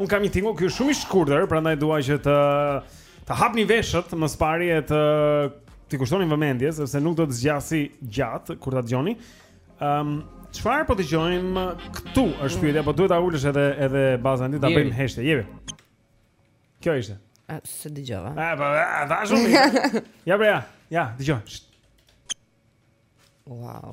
Un kam një tingull që është shumë i shkurtër, prandaj dua që t'i hapni veshët më së pari e t'i kushtoni vëmendje sepse nuk do të zgjasi gjatë kur ta dëgjoni. Ëm, um, çfarë po dëgjojmë këtu? Është pyetja, po duhet ta ulësh edhe edhe bazën ti ta bëjmë heshtje. Jepi. Kjo ishte. A, s'e dëgjova. A po, a dash unë. Ja bre, ja, dëgjoj. Wow.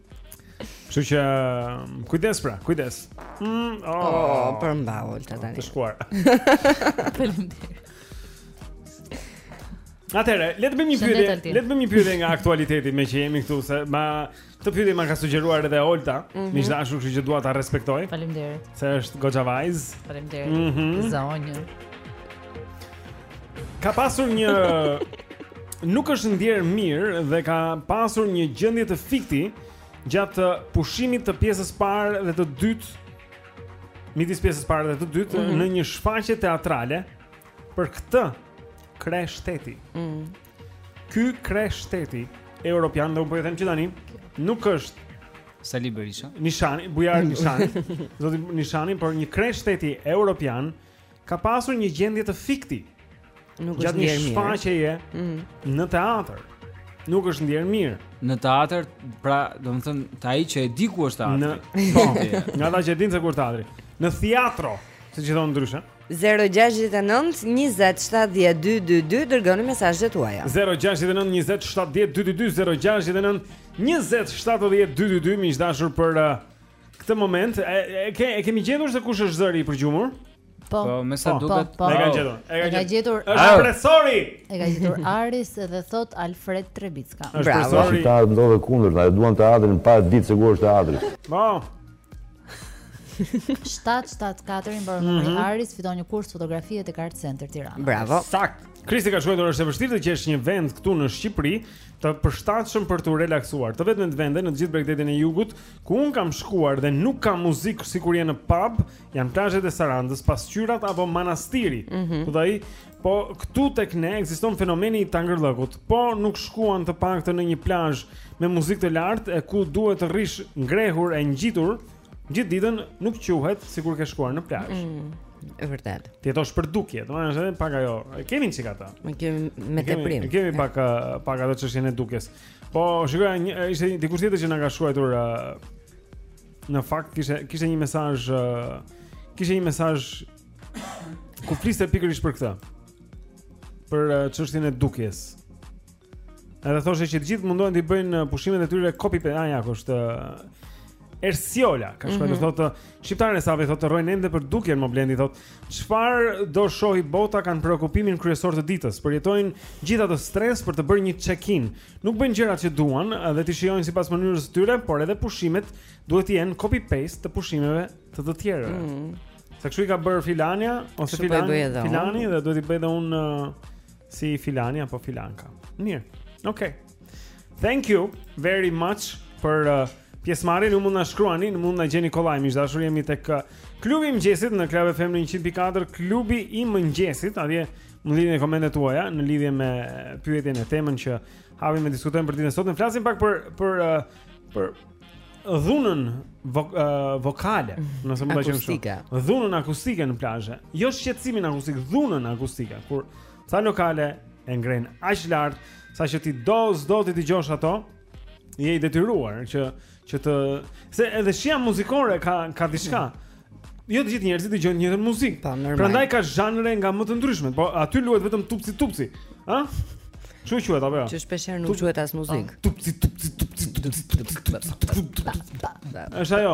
Kështu që um, kujdes pra, kujdes. Mm, oh, oh, oh, për mbavul ta tani. Të shkuar. Faleminderit. Atëre, le të bëjmë një pyetje. Le të bëjmë një pyetje nga aktualiteti meqë jemi këtu se ma këtë pyetje ma ka sugjeruar edhe Olta, mm -hmm. miq të dashur, kështu që dua ta respektoj. Faleminderit. Se është goxha vajzë. Faleminderit. Mm -hmm. Zonjë. Ka pasur një nuk është ndjerë mirë dhe ka pasur një gjendje të fikëti gjatë pushimit të pjesës së parë dhe të dytë midis pjesës së parë dhe të dytë mm -hmm. në një shfaqje teatrale për këtë kryeshteti. Mm. Ky kryeshteti europian, dhe ta po them që tani nuk është Sali Berisha. Nishani, Bujar Nishani. Zoti Nishani, por një kryeshteti europian ka pasur një gjendje të fikëti. Nuk është ndjerë mirë. Gjatë një shfaqjeje mm. në teatër. Nuk është ndjerë mirë. Në teatër, pra, domethënë, te ai që e di ku është teatri. Në, po, nga ata që e din se ku është teatri. Në theatro, siç i thonë ndryshe. 069 27 222 Dërgoni mesazhet tuaja 069 27 222 069 27 222 Miq të dashur për uh, Këtë moment e, e, ke, e kemi gjetur se kush është zëri i përgjumur? Po, po me sa po, duket. Po, po. E ka gjetur. E ka gjetur. Është profesori. E ka gjetur Aris dhe thotë Alfred Trebicka. Është profesori. Ata ndodhen kundër, na e duan teatrin pa ditë se ku është teatri. Po. 774 i mbaron numri mhm. Aris fiton një kurs fotografie te Art Center Tirana. Bravo. Saktë. Kristi ka shkruar është e vështirë të gjesh një vend këtu në Shqipëri të përshtatshëm për t'u relaksuar. Të vetmet vende në gjithë bregdetin e jugut Ku unë kam shkuar dhe nuk ka muzikë sikur je në pub, janë plazhet e Sarandës, Pasqyrat apo Manastiri. Mm -hmm. Thotë ai, po këtu tek ne ekziston fenomeni i tangërllëkut, po nuk shkuan të paktën në një plazh me muzikë të lartë e ku duhet të rrish ngrehur e ngjitur, gjithë ditën nuk quhet sikur ke shkuar në plazh. Mm -hmm. E vërtetë. Të jetosh për dukje, domethënë është edhe pak ajo. E kemi çik atë. E kemi me teprim. E kemi pak pak atë çështjen e dukjes. Po, shiko, ishte një dikush tjetër që na ka shkruar uh, në fakt kishte kishte një mesazh uh, kishte një mesazh ku fliste pikërisht për këtë. Për çështjen uh, e dukjes. Edhe thoshte që të gjithë mundohen t'i bëjnë pushimet e tyre copy paste, ah ja, është uh, Ersiola, ka shkruar mm -hmm. thotë shqiptarët, Savi thotë rrojnë ende për dukjen mor Blendi thotë çfarë do shohi bota kanë preokupimin kryesor të ditës, përjetojnë gjithë atë stres për të bërë një check-in. Nuk bëjnë gjërat që duan dhe t'i shijojnë sipas mënyrës së tyre, por edhe pushimet duhet të jenë copy paste të pushimeve të të tjerëve. Mm -hmm. Se kshu i ka bërë Filania apo Filani, Filani dhe duhet t'i bëj edhe unë uh, si Filani apo Filanka. Mirë. Okej. Okay. Thank you very much për uh, pjesëmarrjen. Ju mund të na shkruani, ju mund të na gjeni kollaj, miq të dashur, jemi tek uh, klubi i mëngjesit në Club FM 104, klubi i mëngjesit. Atje mund të lini komentet tuaja në lidhje me pyetjen e temën që hapëm të diskutojmë për ditën e sotme. Flasim pak për për uh, për dhunën vo, uh, vokale, mhm. nëse mund ta quajmë kështu. Dhunën akustike në plazhe. Jo shqetësimin akustik, dhunën akustike, kur Ca lokale e ngrenë aq lart sa që ti do s'do t'i dëgjosh ato, je i detyruar që që të se edhe shija muzikore ka ka diçka. Jo të gjithë njerëzit dëgjojnë të njëjtën muzikë. Po, Prandaj ka zhanre nga më të ndryshmet, po aty luhet vetëm tupci tupci. Ë? Si quhet apo jo? Që shpesh herë nuk quhet as muzikë. Tupci tupci tupci tupci tupci tupci. Është ajo.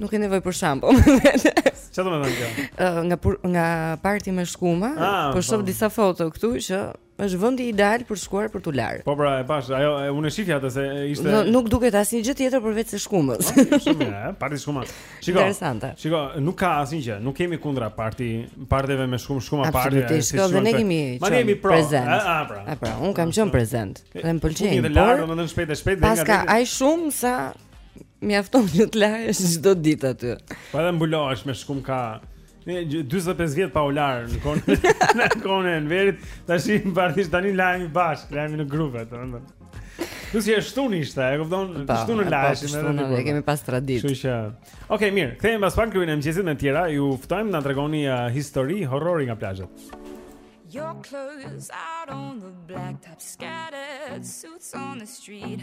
Nuk ke nevojë për shampo me vete Qa të me vend kjo? Uh, nga, pur, nga parti me shkuma ah, Po shoh po. disa foto këtu që është vendi ideal për të shkuar për t'u larë. Po pra, e pashë, ajo edhe unë shihja atë se ishte N nuk duket asnjë gjë tjetër përveçse shkumës. Po, shumë mirë, eh, parti shkuma. Shiko. Interesante. Shiko, nuk ka asnjë gjë, nuk kemi kundra parti, partive me shkumë, shkuma parti. Absolutisht, po dhe ne kemi. Madje kemi pro. Prezent. A, a, pra. A, pra, unë kam qenë prezent. Dhe më pëlqen. Një të larë, domethënë shpejt e shpejt dhe nga. Paska ai shumë sa Mjafton që të lahesh çdo ditë aty. Po edhe mbulohesh me shkumë ka 45 vjet pa u lar në Korenë në Korenë e Veriut tashi me partish tani lahen bashkë lahen në grupe domethënë Plus e shtunë ishte, e kupton? Po, shtunë po, lahen, po, edhe ne kemi pas traditë. Kështu që. Okej, okay, mirë. Kthehemi pas pak klubi i mëngjesit me të tjera. Ju ftojmë të na tregoni uh, histori horrori nga plazhet. Your clothes out on the blacktop scattered suits on the street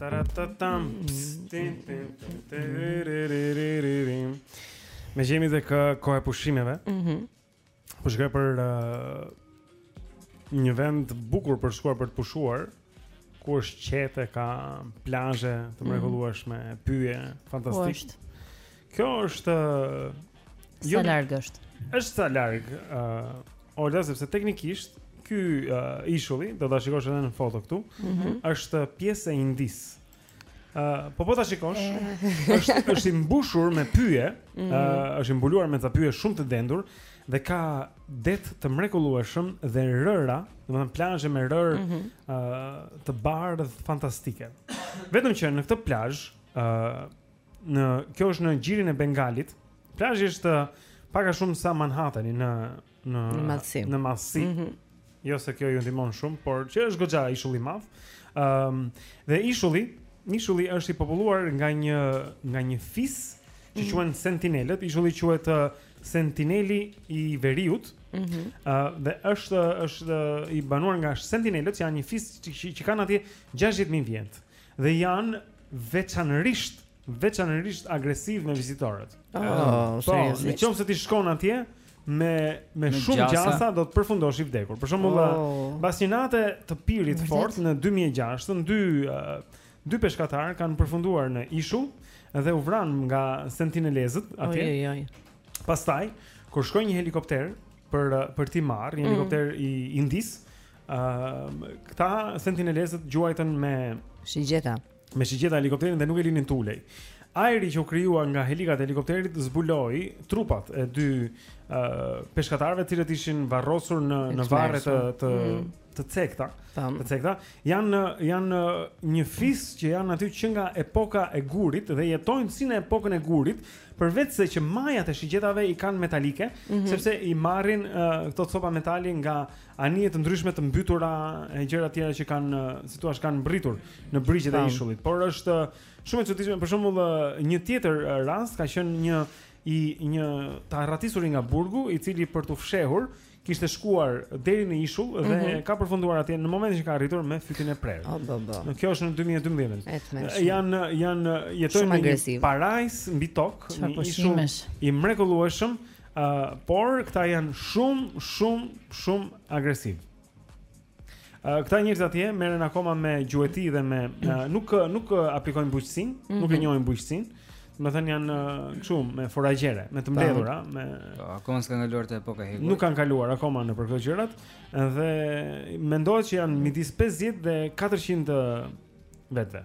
Taratatam. Meqë jemi dhe te koha e pushimeve mm -hmm. Po shkoj për uh, Një vend i bukur për të shkuar për të pushuar Ku është qetë, ka plazhe Të mrekullueshme mm -hmm. me pyje Fantastik po është. Kjo është uh, Sa jo, larg është? Është ca larg, ë, uh, Olga, sepse teknikisht ky uh, ishulli, do ta shikosh edhe në foto këtu, mm -hmm. është pjesë e Indisë. Ë, uh, po po ta shikosh, është është i mbushur me pyje, ë, mm -hmm. uh, është i mbuluar me ca pyje shumë të dendura dhe ka det të mrekullueshëm dhe rëra, domethënë plazhe me rërë ë mm -hmm. uh, të bardhë fantastike. Vetëm që në këtë plazh ë uh, kjo është në gjirin e Bengalit. Plazhi është pak a shumë sa Manhattani në në në madhësi. Mm -hmm. Jo se kjo ju ndihmon shumë, por që është goxha ishull i madh. Ëm ehm, um, dhe ishulli, ishulli është i populluar nga një nga një fis që mhm. quhen mm -hmm. sentinelët. Ishulli quhet uh, sentineli i veriut. Ëh mm -hmm. uh, dhe është është i banuar nga sentinelët, që janë një fis që, që, që kanë atje 60000 vjet. Dhe janë veçanërisht veçanërisht agresivë me vizitorët. Ah, oh, po, në qoftë se ti shkon atje me me, me shumë gjasa do të përfundosh i vdekur. Për shembull, oh. pas një nate të pirit fort në 2006, dy uh, dy peshkatarë kanë përfunduar në ishull dhe u vranë nga sentinelezët atje. Ojoj, ojoj. Pastaj, kur shkoi një helikopter për për t'i marrë, një mm. helikopter i Indisë, Ëm, uh, këta sentinelezët gjuajtën me shigjeta. Me shigjeta helikopterin dhe nuk e linin t'ulej. Ajri që u krijua nga helikat e helikopterit zbuloi trupat e dy uh, peshkatarëve të cilët ishin varrosur në në varre të të mm. të cekta. Tam. Të cekta janë janë një fis që janë aty që nga epoka e gurit dhe jetojnë si në epokën e gurit, përveçse që majat e shigjetave i kanë metalike, mm -hmm. sepse i marrin uh, këto copa metali nga anije të ndryshme të mbytura e gjëra tjera që kanë, si thua, kanë mbërritur në brigjet e ishullit. Por është shumë e çuditshme, për shembull, një tjetër rast ka qenë i një të arratisuri nga burgu, i cili për t'u fshehur kishte shkuar deri në ishull dhe mm -hmm. ka përfunduar atje në momentin që ka arritur me fytin e prerë. Oh, do, do. Kjo është në 2012. Jan janë jetojnë në parajsë mbi tokë, një ishull i mrekullueshëm Uh, por këta janë shumë shumë shumë agresivë. Uh, këta njerëz atje merren akoma me gjueti dhe me uh, nuk nuk aplikojnë bujqësinë, mm -hmm. nuk e mhm. njohin bujqësinë. Domethënë janë uh, kështu me foragjere, me të mbledhura, me po, akoma s'kanë kaluar te epoka e hekurit. Nuk kanë kaluar akoma nëpër këto gjërat dhe mendohet që janë midis 50 dhe 400 uh, vetëve.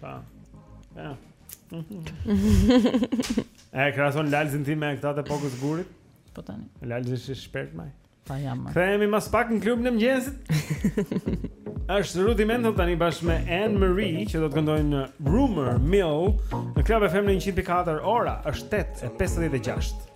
Po. Po. E krahason Lalzin ti me këta të epokës gurit? Po tani. Lalzin si shpert më. Pa jam. Kthehemi mas pak në klubin e mëngjesit. Është Rudimental tani bashkë me Anne Marie që do të këndojnë Rumor Mill në Club FM në 104 ora është 8:56.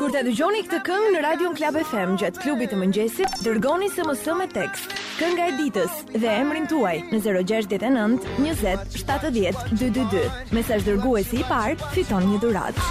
Kur të dëgjoni këtë këngë në Radio Klab FM gjatë klubit të mëngjesit, dërgoni SMS me tekst Kënga e ditës dhe emrin tuaj në 069 20 70 222. Mesazhdërguesi i parë fiton një dhuratë.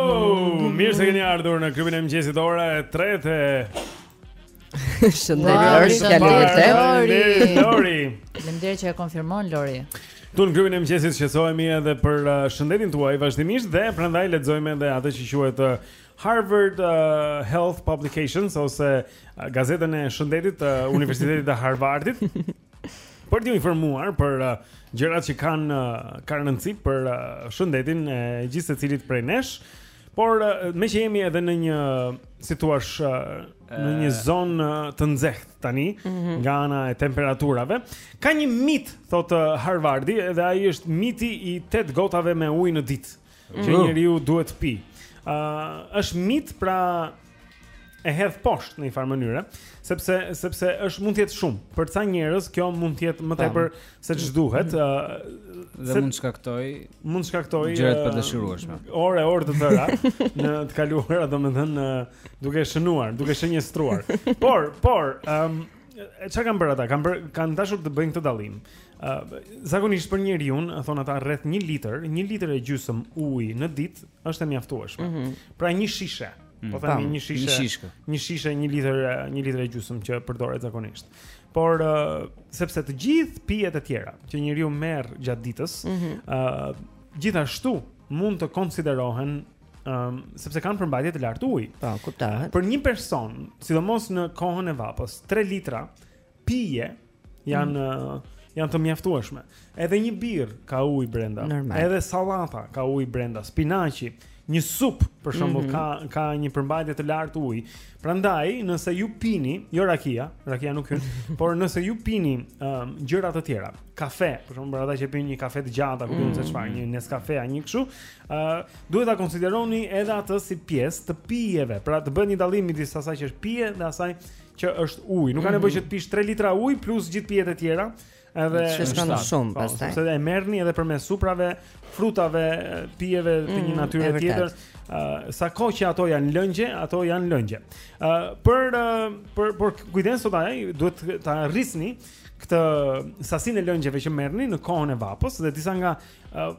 Oh, mirë se keni ardhur në klubin e mëngjesit ora e 3-të. Shëndet Lori, shëndet Lori. Faleminderit që e konfirmon Lori. Këtu në klubin e mëngjesit shqetësohemi edhe për uh, shëndetin tuaj vazhdimisht dhe prandaj lexojmë edhe atë që quhet uh, Harvard uh, Health Publications ose uh, gazetën e shëndetit të uh, Universitetit të Harvardit. Për t'ju informuar për uh, gjërat që kanë uh, kanë rëndësi për uh, shëndetin e gjithsecilit prej nesh, por uh, meqë jemi edhe në një situatë uh, në një zonë uh, të nxehtë tani mm -hmm. nga ana e temperaturave, ka një mit thotë uh, Harvardi, edhe ai është miti i tetë gotave me ujë në ditë. Që njeriu duhet të pi. Ë, uh, është mit pra e hedh poshtë në një farë mënyre, sepse sepse është mund të jetë shumë. Për ca njerëz kjo mund të jetë më tepër se ç'duhet, ë uh, dhe se, mund të shkaktojë mund të shkaktojë gjëra të padëshirueshme. Orë e orë të tëra në të kaluara, domethënë duke shënuar, duke shënjestruar. Por, por, ë um, e ça kanë bërë ata? Kanë bërë kanë dashur të bëjnë këtë dallim. Ë uh, zakonisht për njeriun, thonë ata rreth 1 litër, 1 litër e gjysëm ujë në ditë është e mjaftueshme. Mm -hmm. Pra një shishe. Mm, po themi një shishe. Një shishe, një shishe 1 litër, 1 litër e gjysëm që përdoret zakonisht. Por uh, sepse të gjithë pijet e tjera që njeriu merr gjatë ditës, ë mm -hmm. uh, gjithashtu mund të konsiderohen um, sepse kanë përmbajtje të lartë uji. Po, kuptohet. Për një person, sidomos në kohën e vapës, 3 litra pije janë mm. janë të mjaftueshme. Edhe një birrë ka ujë brenda, Normal. edhe sallata ka ujë brenda, spinaqi, një supë për shembull mm -hmm. ka ka një përmbajtje të lartë uji. Prandaj, nëse ju pini, jo rakia, rakia nuk hyn, por nëse ju pini um, gjëra të tjera, kafe, për shembull, ata që pinë një kafe të gjatë apo mm -hmm. çfarë, një Nescafe a një kështu, Uh, duhet ta konsideroni edhe atë si pjesë të pijeve. Pra të bëhet një dallim midis asaj që është pije dhe asaj që është ujë. Nuk ka nevojë që të pish 3 litra ujë plus gjithë pijet e tjera. Edhe shkon shumë po, pastaj. Sepse e merrni edhe përmes supave, frutave, pijeve të një mm, natyre tjetër. Uh, sa kohë që ato janë lëngje, ato janë lëngje. Uh, për, uh, për por kujdes se duhet ta rrisni këtë sasinë e lëngjeve që merrni në kohën e vapës dhe disa nga uh,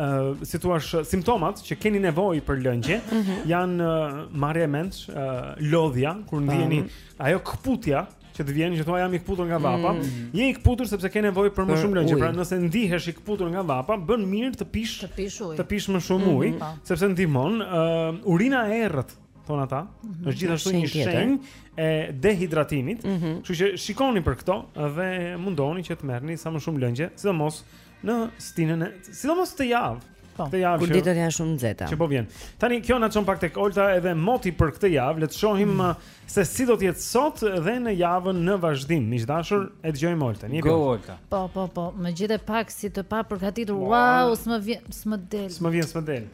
Uh, si thua simptomat që keni nevojë për lëngje mm -hmm. janë uh, marrja e mendve, uh, lodhja kur ndiheni mm -hmm. ajo kputja që të vjen që thua jam i kputur nga vapa, mm -hmm. je i kputur sepse ke nevojë për më shumë lëngje. Pra nëse ndihesh i kputur nga vapa, bën mirë të pish të pish, të pish më shumë mhm, ujë, mm -hmm. sepse ndihmon uh, urina e errët thon ata, mm -hmm. është gjithashtu një shenjë e dehidratimit. Mhm. Kështu mm -hmm. që shikoni për këto dhe mundohuni që të merrni sa më shumë lëngje, sidomos Në stinën e, sidomos këtë javë. Po. Këtë javë. Kur ditët janë shumë nxehta. Që po vjen. Tani kjo na çon pak tek Olta edhe moti për këtë javë. Le të shohim mm. Uh, se si do të jetë sot dhe në javën në vazhdim. Miq dashur, e dëgjojmë Olta. Dëgjo Olta. Po, po, po. Më gjete pak si të papërgatitur. Wow, s'më vjen, s'më del. S'më vjen, s'më del.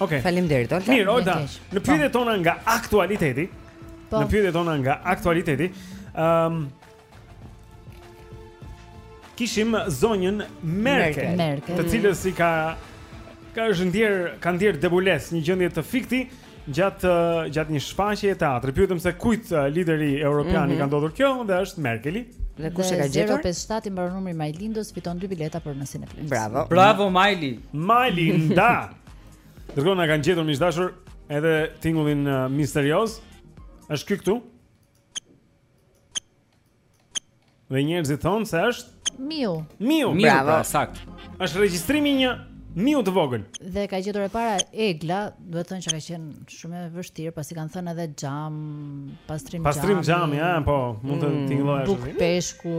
Okej. Okay. Faleminderit Olta. Mirë, Olta. Në po. pyetjet tona nga aktualiteti. Po. Në pyetjet tona nga aktualiteti. Ehm um, Kishim zonjën Merkel, Merkel. të cilës i ka ka është ndjer, ka ndjer dobësi, një gjendje të fikti Gjatë gjatë një shfaqjeje teatri, pyetëm se kujt lideri europian mm -hmm. i ka mhm. ndodhur kjo dhe është Merkeli. Dhe kush e ka gjetur? 057 i mbaron numri Majlinda fiton dy bileta për nasin e Flix. Bravo. Bravo Majlin. Majlinda. Ndërkohë na kanë gjetur miq dashur edhe tingullin uh, misterioz. Është ky këtu? Dhe njerëzit thonë se është Miu. Miu, Miu bravo. Pra, saktë. Është regjistrimi i një miu të vogël. Dhe ka gjetur e para Egla, duhet thënë që ka qenë shumë e vështirë, pasi kanë thënë edhe xham, pastrim xham. Pastrim xham, ja, po, mund të mm, tingëllojë ashtu. Buk peshku.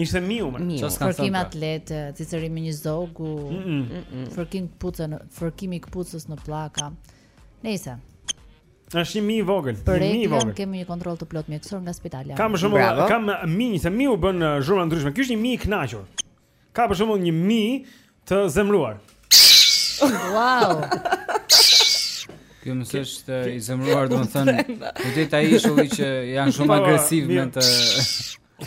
Ishte miu më. Fërkim pra. atlet, cicëri me një zogu. Mm -mm. Mm -mm. Fërkim këpucë, fërkimi i këpucës në pllaka. Nëse Është një mi i vogël, një Për mi i Eglën vogël. kemi një kontroll të plotë mjekësor nga spitali. Kam për shembull, Bravo. kam mi, se miu bën zhurma të ndryshme. Ky është një mi i kënaqur. Ka për shembull një mi të zemëruar. Wow. Ky mos është eh, i zemëruar, domethënë, do të jetë ai ishulli që janë shumë Po, agresiv me mirë. të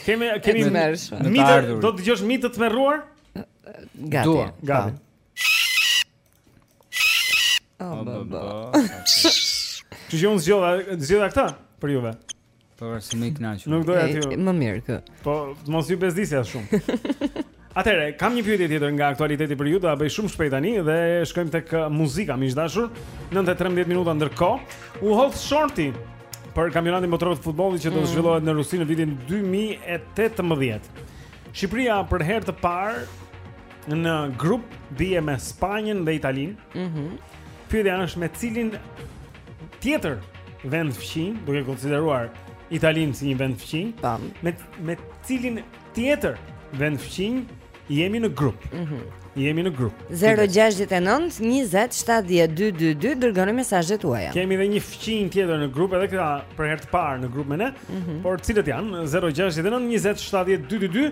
Kemi kemi E tmerrshme. mi Me të të, ardhur. do të dëgjosh mi të tmerruar? Gati. Dua. Gati. Po. Oh, bë, bë. Kështu që unë zgjodha, zgjodha këtë për juve. Po, si mi i kënaqur. Nuk doja t'ju... Më mirë ky. Po, mos ju bezdisja shumë. Atëherë, kam një pyetje tjetër nga aktualiteti për ju, do ta bëj shumë shpejt tani dhe shkojmë tek uh, muzika, miq të dashur, 9.13 minuta ndërkohë, u hodh shorti për kampionatin botëror të futbollit që do mm. zhvillohet në Rusi në vitin 2018. Shqipëria për herë të parë në grup bie me Spanjën dhe Italinë. Mhm. Mm Pyetja është me cilin tjetër vend fqinj, duke konsideruar Italinë si një vend fqinj, Tam. me me cilin tjetër vend fqinj jemi në grup. Mhm. Mm jemi në grup. 069 20 70 222 dërgoni mesazhet tuaja. Kemi edhe një fqinj tjetër në grup, edhe këta për herë të parë në grup me ne, mm -hmm. por cilët janë 069 20 70 222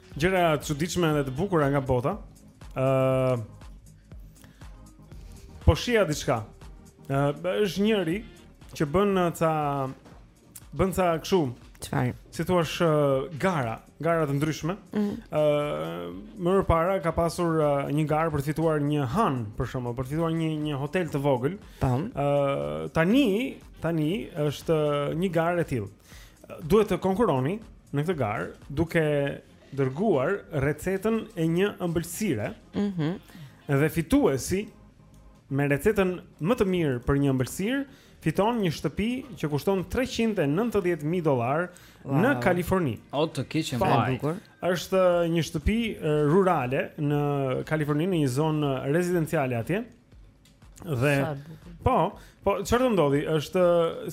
Gjëra të çuditshme dhe të bukura nga bota. Ëh. Uh, po shija diçka. Ëh, uh, është njëri që bën uh, ca bën ca kështu. Çfarë? Si t'thuash uh, gara, gara të ndryshme. Ëh, mm -hmm. uh, më parë ka pasur uh, një garë për të fituar një han, për shembull, për të fituar një një hotel të vogël. Ëh, uh, tani, tani është uh, një garë e tillë. duhet të konkurroni në këtë garë duke dërguar recetën e një ëmbëlsire. Mhm. Mm dhe fituesi me recetën më të mirë për një ëmbëlsirë fiton një shtëpi që kushton 390000 dollarë wow. në Kaliforni. O ç'qenka e bukur. Është një shtëpi rurale në Kaliforni në një zonë rezidenciale atje. Dhe po, po çfarë ndodh është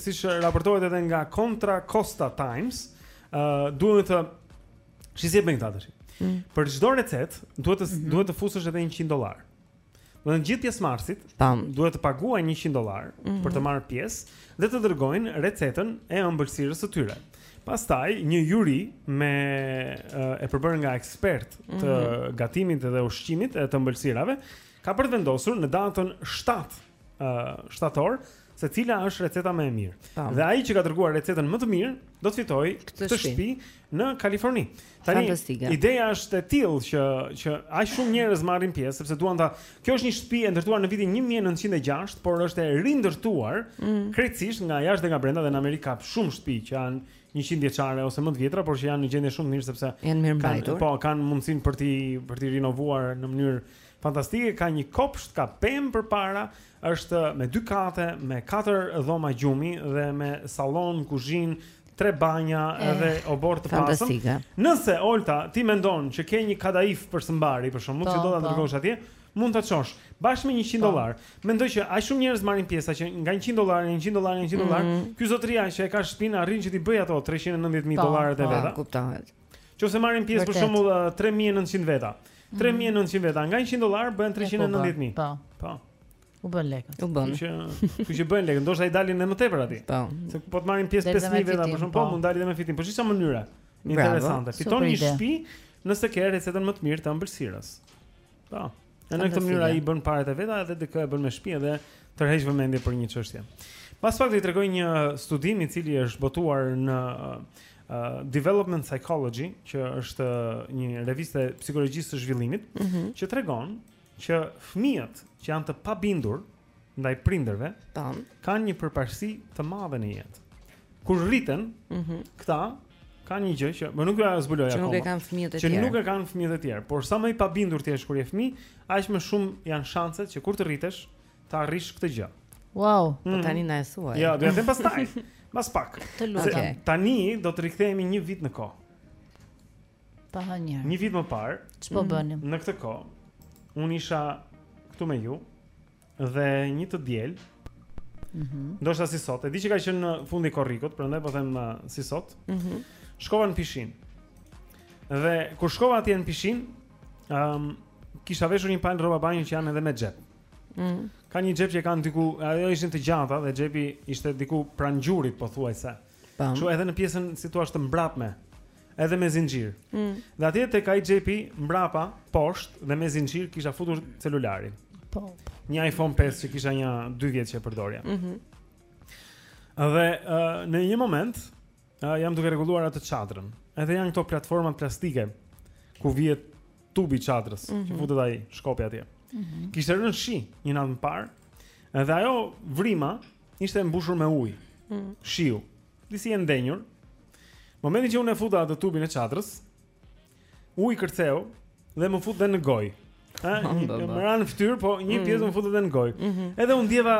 siç raportohet edhe nga Contra Costa Times, ë uh, duhet të shihni me këta tash. Mm. Për çdo recetë duhet të mm -hmm. duhet të fusësh edhe 100 dollarë. Të gjithë pjesëmarrësit, Tam. duhet të paguajnë 100 dollarë mm -hmm. për të marrë pjesë dhe të dërgojnë recetën e ëmbëlsirës së tyre. Pastaj një juri e përbërë nga ekspertë të mm -hmm. gatimit dhe ushqimit e të ëmbëlsirave Ka për të vendosur në datën 7 ë shtator se cila është receta më e mirë. Tam. Po. Dhe ai që ka dërguar recetën më të mirë do të fitojë Këtë këtë shtëpi. shtëpi në Kaliforni. Tani Fantastike. ideja është e tillë që që aq shumë njerëz marrin pjesë sepse duan ta Kjo është një shtëpi e ndërtuar në vitin 1906, por është e rindërtuar Mm. krejtësisht nga jashtë dhe nga brenda dhe në Amerikë ka shumë shtëpi që janë 100 vjeçare ose më të vjetra, por që janë në gjendje shumë të mirë sepse Janë mirëmbajtur. po kanë mundësinë për t'i për t'i rinovuar në mënyrë Fantastike, ka një kopsht, ka pemë përpara, është me dy kate, me katër dhoma gjumi dhe me sallon, kuzhinë, tre banja eh, edhe obor të pasëm. Fantastike. Nëse Olta ti mendon që ke një kadaif për së mbari, për shembull që po, do ta po. dërgosh atje, mund ta çosh bashkë me 100 po. dollarë. Mendoj që aq shumë njerëz marrin pjesë saqë nga 100 dollarë, 100 dollarë, 100 dollarë, mm -hmm. ky zotria që e ka shpinë arrin që t'i bëjë ato 390000 dollarët e veta. Po, kuptohet. Nëse marrin pjesë për shembull 3900 veta. 3900 mhm. veta, nga 100 dollar bëhen 390000. Po. Po. U bën lekë. U bën. Që, kështu që bëhen lekë, ndoshta i dalin edhe më tepër aty. Po. Se po të marrin pjesë 5000 veta për shembull, po, po mund dalin edhe me fitim. Po ç'janë ca mënyra interesante. Fiton një shtëpi nëse ke recetën më të mirë të ëmbëlsirës. Po. Në në këtë mënyrë ai bën paret e veta edhe dikë e bën me shtëpi edhe tërheq vëmendje për një çështje. Pas pak ti tregoj një studim i cili është botuar në uh, Developmental Psychology, që është një revistë e psikologjisë së zhvillimit, mm -hmm. që tregon që fëmijët që janë të pabindur, ndaj prindërve, tan, kanë një përparësi të madhe në jetë. Kur rriten, ëh, mm këta kanë një gjë që nuk ua zbuloj akoma. Që nuk e kanë fëmijët e tjerë. Që nuk e kanë fëmijët e tjerë, por sa më i pabindur të jesh kur je fëmijë, aq më shumë janë shanset që kur të rritesh, ta arrish këtë gjë. Wow, po mhm. tani na e thua. Ja, do ta them pastaj. Pas pak. Të lutem. Okay. Tani do të rikthehemi një vit në kohë. Pa. Një vit më parë, ç'po mm. bënim? Në këtë kohë, unë isha këtu me ju dhe një të diel. Mhm. Mm Ndoshta si sot, e di që ka qenë në fund të korrikut, prandaj po them uh, si sot. Mhm. Mm shkova në pishinë. Dhe kur shkova atje në pishinë, ëm um, kisha veshur një palë rroba banje që janë edhe me xhep. Mhm. Mm ka një xhep që kanë diku, ajo ishin të gjata dhe xhepi ishte diku pranë gjurit pothuajse. Kështu edhe në pjesën si të thuash të mbrapme. Edhe me zinxhir. Mm. Dhe atje tek ai xhepi mbrapa, poshtë dhe me zinxhir kisha futur celularin. Po. po. Një iPhone 5 që kisha një 2 vjet që e përdorja. Mhm. Mm dhe uh, në një moment uh, jam duke rregulluar atë çadrën. Edhe janë këto platformat plastike ku vihet tubi i çadrës, mm -hmm. që mhm. futet ai shkopi atje. Mm -hmm. Kishte rënë shi një natë më parë. Edhe ajo vrima ishte e mbushur me ujë. Mm. shiu. Disi i ndenjur. Momentin që unë e futa atë tubin e çadrës, uji kërceu dhe m'u fut dhe në gojë. Ha, më ra në fytyrë, po një mm. pjesë m'u fut dhe në gojë. Mhm. Edhe u ndjeva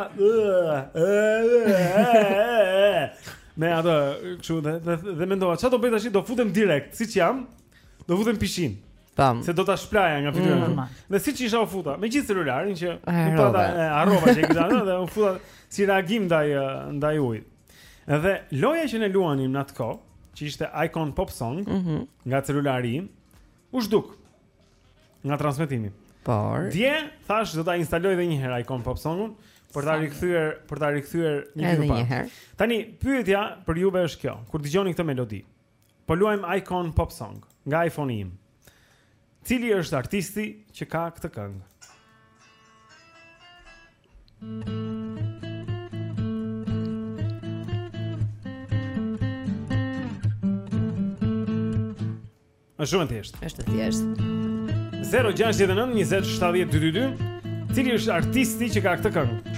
me atë kështu dhe dhe, dhe mendova, çfarë do bëj tash? Do futem direkt, siç jam. Do futem në pishinë. Tam. Se do ta shplaja nga fytyra. Mm. Dhe siç isha u futa, me gjithë celularin që nuk pata harrova që kisha dhe u futa si reagim ndaj ndaj ujit. Dhe loja që ne luanim në atë kohë, që ishte Icon Pop Song, mm -hmm. nga celulari im, u zhduk nga transmetimi. Por, dje thashë do ta instaloj edhe një herë Icon Pop Songun për ta rikthyer, për ta rikthyer një herë më parë. Tani pyetja për juve është kjo, kur dëgjoni këtë melodi, Po luajm Icon Pop Song nga iPhone-i im. Cili është artisti që ka këtë këngë? Është shumë e thjeshtë. Është e thjeshtë. 069 20 70 222. Cili është artisti që ka këtë këngë?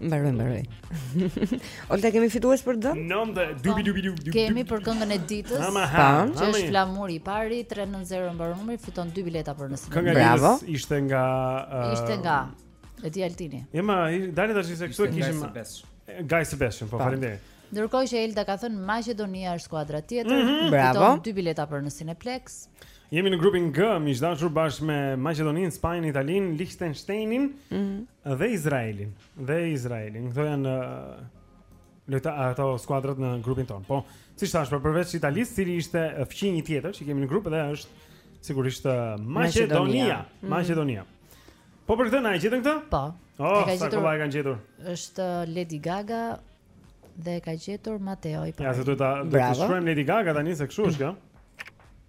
Mbaroj, mbaroj. Olta, kemi fitues për dëm? Nëndë, dubi dubi dubi dubi. Kemi për këngën e ditës. Pam, që është flamuri i pari 390 mbaron numri, fiton dy bileta për nesër. Kënga e ditës ishte nga Ishte nga Edi Altini. Ema, dali tash se këtu kishim Guy Sebastian, po faleminderit. Ndërkohë që Elda ka thënë Maqedonia është skuadra tjetër, mm -hmm. fiton dy bileta për në Cineplex. Bravo. Jemi në grupin G, miq të dashur bashkë me Maqedoninë, Spanjën, Italinë, Liechtensteinin mm -hmm. dhe Izraelin. Dhe Izraelin. Këto janë uh, lojta ato skuadrat në grupin tonë. Po, siç thashë, pra, përveç Italisë, cili ishte uh, fqinji tjetër që kemi në grup dhe është sigurisht uh, Maqedonia. Mm -hmm. Maqedonia. Po për këtë na e gjetën këtë? Po. Oh, sa kollaj e kanë gjetur. Është Lady Gaga dhe e ka gjetur Mateo i parë. Ja, se duhet ta shkruajmë Lady Gaga tani se kështu është kjo.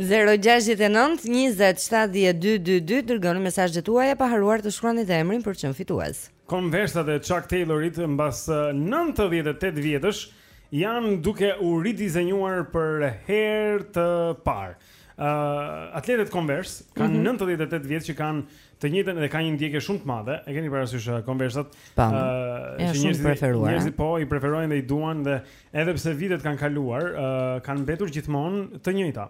Zero gjashtëdhjetë e nëntë njëzet shtatëdhjetë dy dy dy dërgoni mesazhet tuaja pa harruar të shkruani dhe emrin për të qenë fitues. Converse-at e Chuck Taylor-it mbas nëntëdhjetë e tetë vjetësh janë duke u ridizenjuar për herë të parë. Ë uh, atletet Converse kanë mm -hmm. 98 vjet që kanë të njëjtin dhe kanë një ndjekje shumë të madhe. E keni parasysh Converse-at? Ë uh, shumë njerëzit, preferuar. Njerëzit po i preferojnë dhe i duan dhe Edhe pse vitet kanë kaluar, uh, kanë mbetur gjithmonë të njëjta.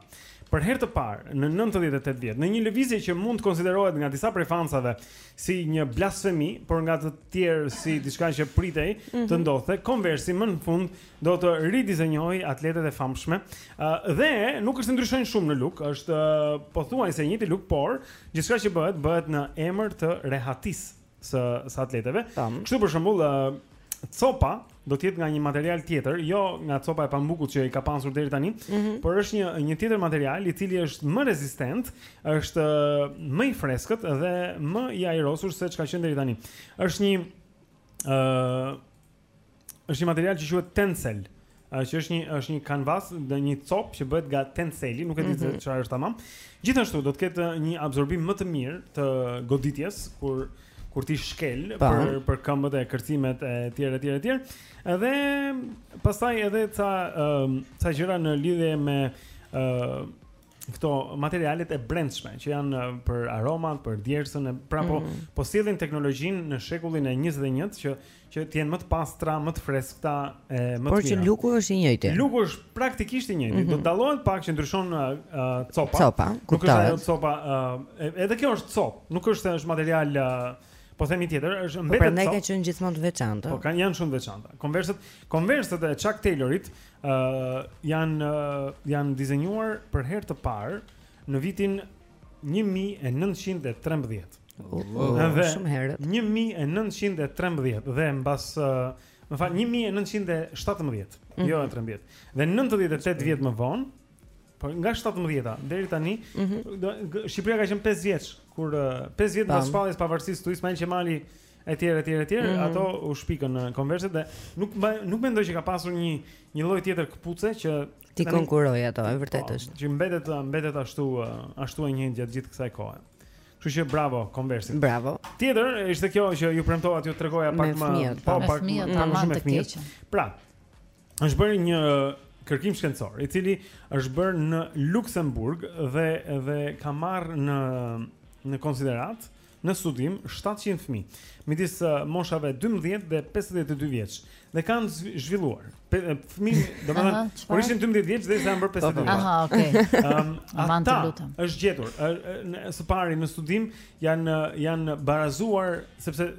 Për herë të parë në 98 vjet, në një lëvizje që mund të konsiderohet nga disa prej fansave si një blasfemi, por nga të tjerë si diçka që pritej mm -hmm. të mhm. ndodhte, Converse-i më në fund do të ridizenjojë atletet e famshme. Uh, dhe nuk është se ndryshojnë shumë në look, është uh, pothuajse i njëjti look, por gjithçka që bëhet bëhet në emër të rehatisë. së së atleteve. Kështu për shembull, copa do të jetë nga një material tjetër, jo nga copa e pambukut që i ka pasur deri tani, mm -hmm. por është një një tjetër material i cili është më rezistent, është më i freskët dhe më i ajrosur se ç'ka qenë deri tani. Është një ë uh, është një material që quhet tencel. Ëh që është një është një kanvas dhe një copë që bëhet nga tenceli, nuk e di se mhm. çfarë është tamam. Gjithashtu do të ketë një absorbim më të mirë të goditjes kur kur ti shkel po. për për këmbët e kërcimet e tjera etj etj. Edhe pastaj edhe ca ëh ca gjëra në lidhje me ëh këto materialet e brendshme që janë për aromat, për djersën, pra po mm. po sjellin teknologjinë në shekullin e 21 që që të jenë më të pastra, më të freskëta e më të mira. Por që luku është i njëjti. Luku është praktikisht i njëjti. Mm -hmm. Do dallohet pak që ndryshon uh, copa. Copa, nuk është ajo copa, uh, edhe kjo është copë, nuk është se është material uh, Po themi tjetër, është po mbetet. Po prandaj kanë qenë gjithmonë të veçanta. Po kanë janë shumë të veçanta. Konverset, konverset e Chuck Taylorit ë uh, janë uh, janë dizenjuar për herë të parë në vitin 1913. Oh, dhe shumë herët. 1913 dhe mbas uh, më fal 1917, mm -hmm. jo 13. Dhe 98 vjet më vonë, po nga 17-a deri tani, mm -hmm. Shqipëria ka qenë 5 vjeç kur 5 uh, vjet pas shpalljes pavarësisë Ismail Qemali etj etj etj mm -hmm. ato u shpikën Converset dhe nuk nuk mendoj që ka pasur një një lloj tjetër këpuce që t'i konkurojë ato e vërtetë po, është që mbetet mbetet ashtu ashtu e njëjtë gjatë gjithë kësaj kohe Kështu që bravo Converset. Bravo. Tjetra ishte kjo që ju premtova t'ju tregoja pak më po pak më shumë të keq. Pra, është bërë një kërkim shkencor, i cili është bërë në Luksemburg dhe dhe ka marrë në në konsideratë në studim 700 fëmijë midis uh, moshave 12 dhe 52 vjeç dhe kanë zhvi- zhvilluar pe- e, fëmijë, Aha, domethënë çfarë? kur ishin 12 vjeç dhe sa janë bërë 52 vjeç. Aha, okay. Ëm Aman, të ata lutem. është gjetur. ë, ë, në- Së pari në studim janë janë barazuar sepse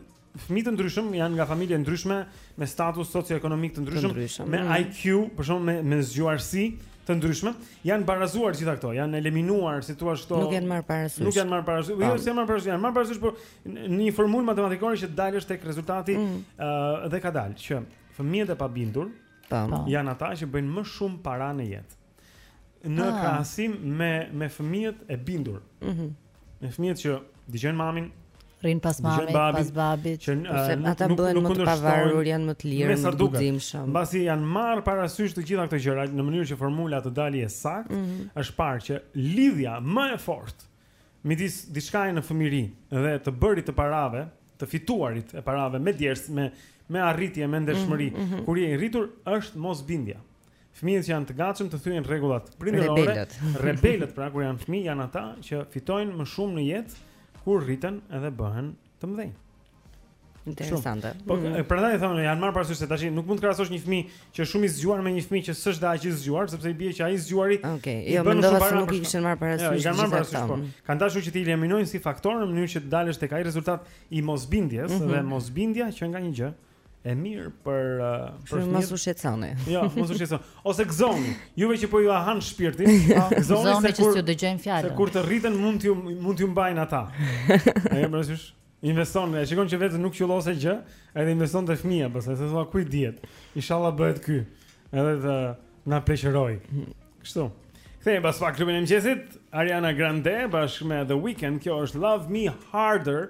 Fëmijë të ndryshëm janë nga familje të ndryshme, me status socio-ekonomik të ndryshëm, të ndryshëm. me mm. IQ, për shembull me me zgjuarsi të ndryshme, janë barazuar gjitha këto, janë eliminuar, si thua këto. Nuk janë marrë parasysh. Nuk janë marrë parasysh. Jo s'janë marrë parasysh, janë marrë parasysh, por në një formulë matematikore që të dalësh tek rezultati mm. ë uh, dhe ka dalë që fëmijët e pabindur Tam. Po. janë ata që bëjnë më shumë para në jetë. Në ah. krahasim me me fëmijët e bindur. Mhm. Mm me fëmijët që dëgjojnë mamin, rrinë pas mamit, pas babit, që uh, ata bëhen më të pavarur, janë më të lirë, më të guximshëm. Mbasi janë marrë parasysh të gjitha këto gjëra në mënyrë që formula të dalë e saktë, mm -hmm. është parë që lidhja më e fortë midis diçkaje në fëmijëri dhe të bërit të parave, të fituarit e parave me djersë, me me arritje, me ndershmëri, mm -hmm. kur je i rritur është mosbindja. Fëmijët që janë të gatshëm të thyejnë rregullat prindërore, rebelët, rebelët pra kur janë fëmijë janë ata që fitojnë më shumë në jetë kur rriten edhe bëhen të mëdhenj. Interesante. Po mm. prandaj them janë marrë parasysh se tash nuk mund të krahasosh një fëmijë që është shumë i zgjuar me një fëmijë që s'është dhe aq i zgjuar sepse i bie që ai i zgjuari. Okej, okay. jo mendova se nuk i kishin marrë parasysh. Jo, janë marrë parasysh po. Kanë dashur që t'i eliminojnë si faktor në mënyrë që të dalësh tek ai rezultat i mosbindjes mm -hmm. dhe mosbindja qenka një gjë e mirë për për fëmijët. Mos u shqetësoni. Jo, mos u shqetësoni. Ose gëzoni. Juve që po ju han shpirtin, gëzoni se kur të dëgjojnë fjalën. Se kur të rriten mund t'ju mund t'ju mbajnë ata. A e imagjinon, investon, e shikon që vetë nuk qyllose gjë, edhe investon te fëmia, pse, se thua ku i dihet. Inshallah bëhet ky. Edhe të na pleqërojë. Kështu. Kthehemi pas pak në klubin e mëngjesit, Ariana Grande bashkë me The Weeknd. Kjo është Love Me Harder.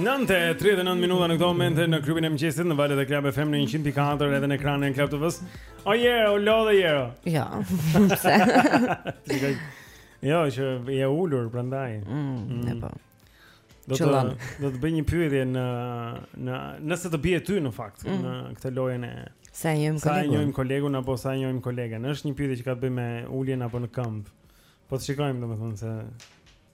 Nëntë e 39 minuta në këto momente në klubin e mëngjesit në valët e Club FM në 100.4 edhe në ekranin e Club TV-s. O jero, u lodhe jero. Jo. Jo, që je ulur prandaj. Mm, mm. Ne po. Do të do të bëj një pyetje në në nëse të bie ty në fakt mm. në këtë lojën e sa e njohim kolegun. Sa e njohim kolegun apo sa e njohim kolegen. Është një pyetje që ka të bëjë me uljen apo në këmbë. Po të shikojmë domethënë se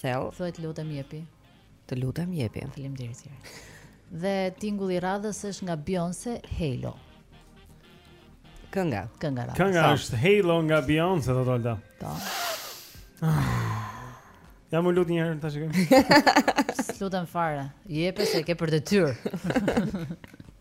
Thell. Thuaj të lutem jepi. Të lutem jepi. Faleminderit Jeri. Dhe tingulli i radhës është nga Beyoncé Halo. Kënga. Kënga e radhës. Kënga është Halo nga Beyoncé do ta doja. Po. Ja më lut një herë ta shikojmë. S'lutem fare. Jepe se ke për detyrë.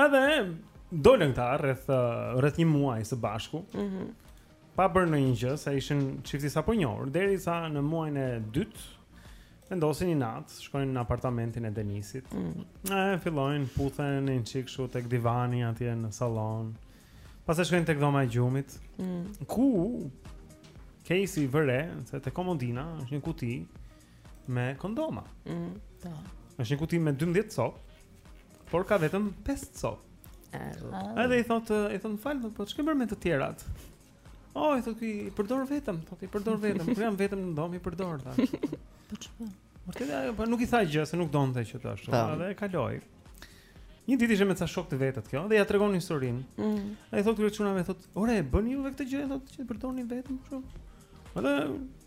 Edhe dolën këta rreth rreth një muaji së bashku. Mhm. Mm pa bërë ndonjë gjë, se ishin çift i sapo njohur, derisa në muajin e dytë vendosin një natë, shkojnë në apartamentin e Denisit. Mm. E fillojnë puthen një çik kështu tek divani atje në sallon. Pastaj shkojnë tek dhoma e gjumit. Mm. Ku Kejsi vë re se te komodina është një kuti me kondoma. Mm. Është një kuti me 12 copë. Por ka vetëm 5 copë. Edhe i thotë, i thotë, më fal, po ç'ke bërë me të tjerat. O, oh, i thotë, i përdor vetëm, thotë, i përdor vetëm, kur jam vetëm në dhomë, i përdor, thotë. Po çfarë? Po edhe, po nuk i tha gjë, se nuk donte që të ashtu, edhe e kaloi. Një ditë ishte me ca shokë të vetët kjo, dhe ia tregon historinë. Mm. E i thotë, ore çuna më thotë, ore, e bëni juve këtë gjë, thotë, që i përdorni vetëm, kështu. Edhe,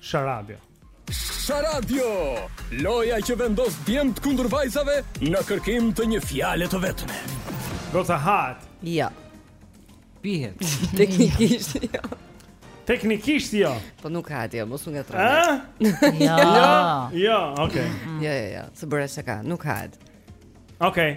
Sharadio. Sharadio, loja që vendos djemtë kundër vajzave në kërkim të një fjale të vetme. Goca, hahet. Jo. Pihet. Teknikisht jo. Teknikisht jo. Po nuk hahet jo, mos u ngatërro. Ë? Jo. Jo, jo, okay. Jo, jo, jo, zbret shkallë, nuk hahet. Okej. Okay.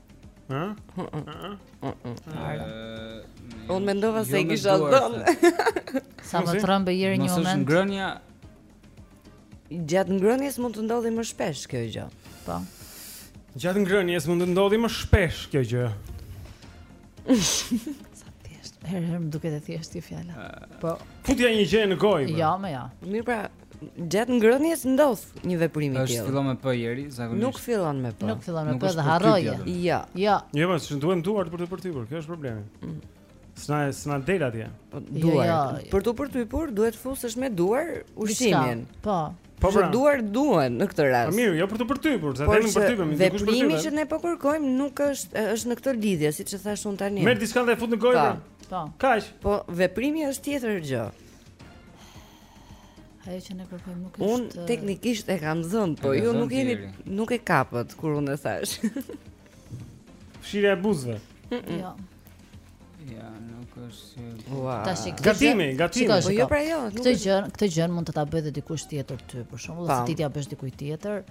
Ë? Unë jo, mendova se e kisha dhënë. Sa më trembe Jeri një moment. Mos është ngrënia. Gjatë ngrënies mund të ndodhi më shpesh kjo gjë. Po. Gjatë ngrënies mund të ndodhi më shpesh kjo gjë. Sa e thjeshtë. Herë herë më duket e thjeshtë kjo fjala. Po. Futja një gjëje në gojë. Jo, më jo. Mirë pra, gjatë ngrënjes ndodh një veprim i tillë. Është fillon me p ieri, zakonisht. Nuk fillon me p. Nuk fillon me p, harroje. Jo. Jo, jo. Jo, po s'na duhen duart për të përtypur, kjo është problemi. Mm. S'na s'na del atje. Po, jo, duar. Jo, jo. Për të përtypur duhet fusësh me duar ushqimin. Po. Po pra. duar duhen në këtë rast. Po mirë, jo për të përtypur, sa them përty, më dikush përtypur. Veprimi që ne po kërkojmë nuk është është në këtë lidhje, siç e thashë unë tani. Merr diçka dhe fut në gojë. Po. Kaq. Po veprimi është tjetër gjë. Ajo që ne kërkojmë nuk është Unë teknikisht e kam zënë, po ju nuk jeni nuk e kapët kur unë e thashë. Fshirja e buzëve. Jo. Ja, nuk është. Wow. Tash i gatimi, gatimi. Po jo pra jo. Këtë gjë, këtë gjë mund të ta bëjë edhe dikush tjetër ty, për shembull, ose ti t'ia bësh dikujt tjetër.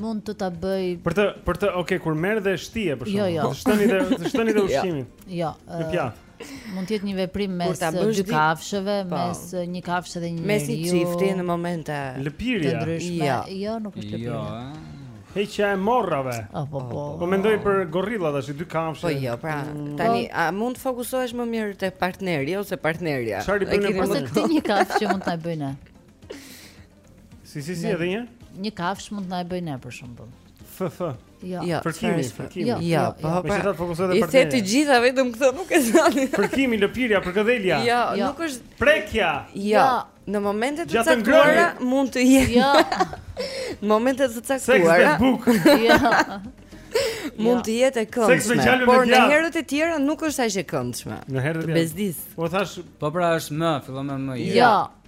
Mund të ta bëj. Për të, për të, okay, kur merr dhe shtie për shembull. Jo, jo. Shtoni dhe, shtoni dhe jo. ushqimin. Jo. Në pjatë. Mund të jetë një veprim mes dy kafshëve, po. mes një kafshë dhe një njeriu. Mes një çifti në momente. Lëpirja. Jo, jo, nuk është lëpirja. Jo. Heqja e morrave. Po, po, po. Po mendoj për gorillat tash, dy kafshë. Po jo, pra. Mm. Tani a mund të fokusohesh më mirë te partneri ose partnerja? Çfarë bën? Ose këtë një kafshë që mund ta bëjnë? Si si si edhe një? Një kafshë mund të na e bëjë ne për shembull. Fërkimi. Jo. Jo, fërkimi, fërkimi. Jo, jo, po. Me çfarë të fokusohet për këtë? I tha të gjitha vetëm këtë nuk e thanë. Fërkimi, lëpirja, përkëdhelja. Jo, jo, nuk është prekja. Jo. Në momente të caktuara mund të jetë. Jo. Në momente të caktuara. Sex book. Jo. Mund të jetë e këndshme, por në herët e tjera nuk është aq e këndshme. Në herët e tjera. Bezdis. Po thashë, po pra është më, fillon me më. Jo.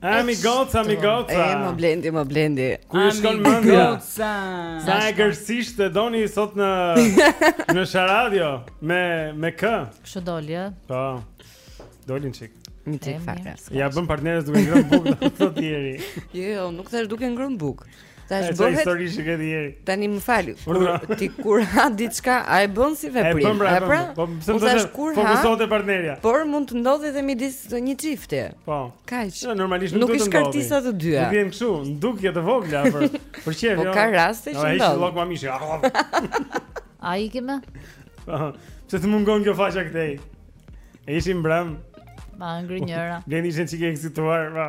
A mi goca, a mi goca. E mo Blendi, mo Blendi. Ku i shkon mendja? Goca. Sa egërsisht e doni sot në në Sharadio me me kë? Kështu doli, ë? Po. Doli një çik. Mitik fare. Ia bën partnerës duke ngrënë bukë sot ieri. Jo, jo, nuk thashë duke ngrënë bukë. Ta shpëtë. Është histori që keni ieri. Tani më fal. Kur ti kur ha diçka, a e bën si veprim? E bën pra. pra? Po pse do të thosh kur ha? Po më çove te partnerja. Por mund të ndodhë edhe midis një çifti. Po. Kaq. Jo, normalisht nuk do të ndodhë. Nuk është kartisa të dyja. Nuk vjen kështu, nduqje të vogla për për çfarë? Po jo. ka raste që ndodh. Ai shllok mamishi. Ai i kemë. Po. Pse të mungon kjo faqa këtej? E ishim mbrëm. Ma ngrëni njëra. Blendi ishte çik e eksituar, po.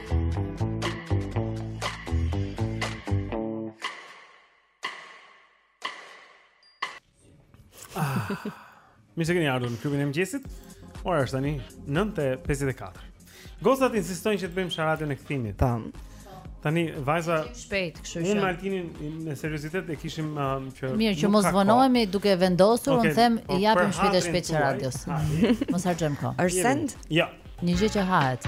Ah. Mirë se keni ardhur në klubin e mëngjesit Ora është tani 9.54 Gocat insistojnë që të bëjmë sharadon e kthimit Tam Tani, vajza Shpejt, kështu që Unë Martinin me seriozitet e kishim um, që Mirë, që mos vonohemi duke vendosur okay, Unë them, po, i japim shpejt e shpejt sharados Mos harxhojmë kohë Arsend? Ja Një gjë që hahet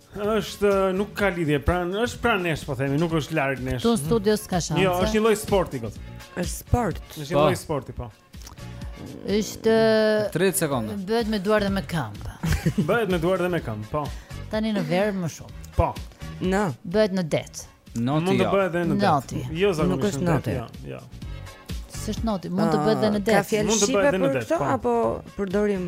Është nuk ka lidhje, pranë, është pranë nesh po themi, nuk është larg nesh. Te studio s'ka shanse. Jo, është një lloj sporti kot. Është sport. Është një po. lloj sporti po. Është 30 sekonda. Bëhet me duar dhe me këmbë. Bëhet me duar dhe me këmbë, po. Tani në verë më shumë. Po. Në. Bëhet në det. Noti. Mund të jo. bëhet edhe në det. Noti. Jo, zakonisht. Nuk është noti. Jo, jo. S'është noti, mund të bëhet edhe në ah, det. Mund të bëhet edhe në det. Po. Apo përdorim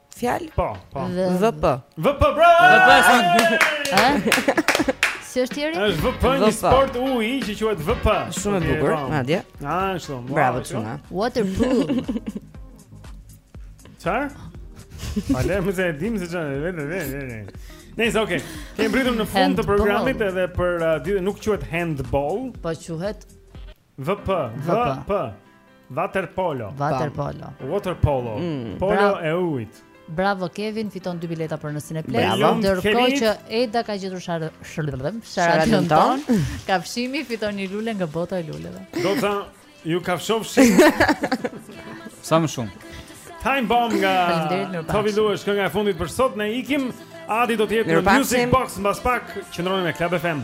Fjalë? Po, po. VP. VP, bravo! VP. Ëh? Si është tjetri? Është VP një sport uji që quhet VP. Shumë e bukur, madje. Ah, ashtu. Bravo çuna. Waterpolo. Çfarë? Ale, më zë dim se çfarë, vetë vetë vetë. Nice, okay. Kemi mbërritur në fund të programit edhe për uh, nuk quhet handball, po quhet VP, VP. Waterpolo. Waterpolo. Waterpolo. Mm. Polo e ujit. Bravo Kevin, fiton dy bileta për në Cineplex. Ndërkohë që Eda ka gjetur shar shar, sharadën tonë, kafshimi fiton një lule nga bota e luleve. Do të ju kafshoj. Sa më shumë. Time bomb nga Tovi Luesh, kënga e fundit për sot, ne ikim. Adi do të jetë në Music Box mbas pak, qëndroni me Club FM.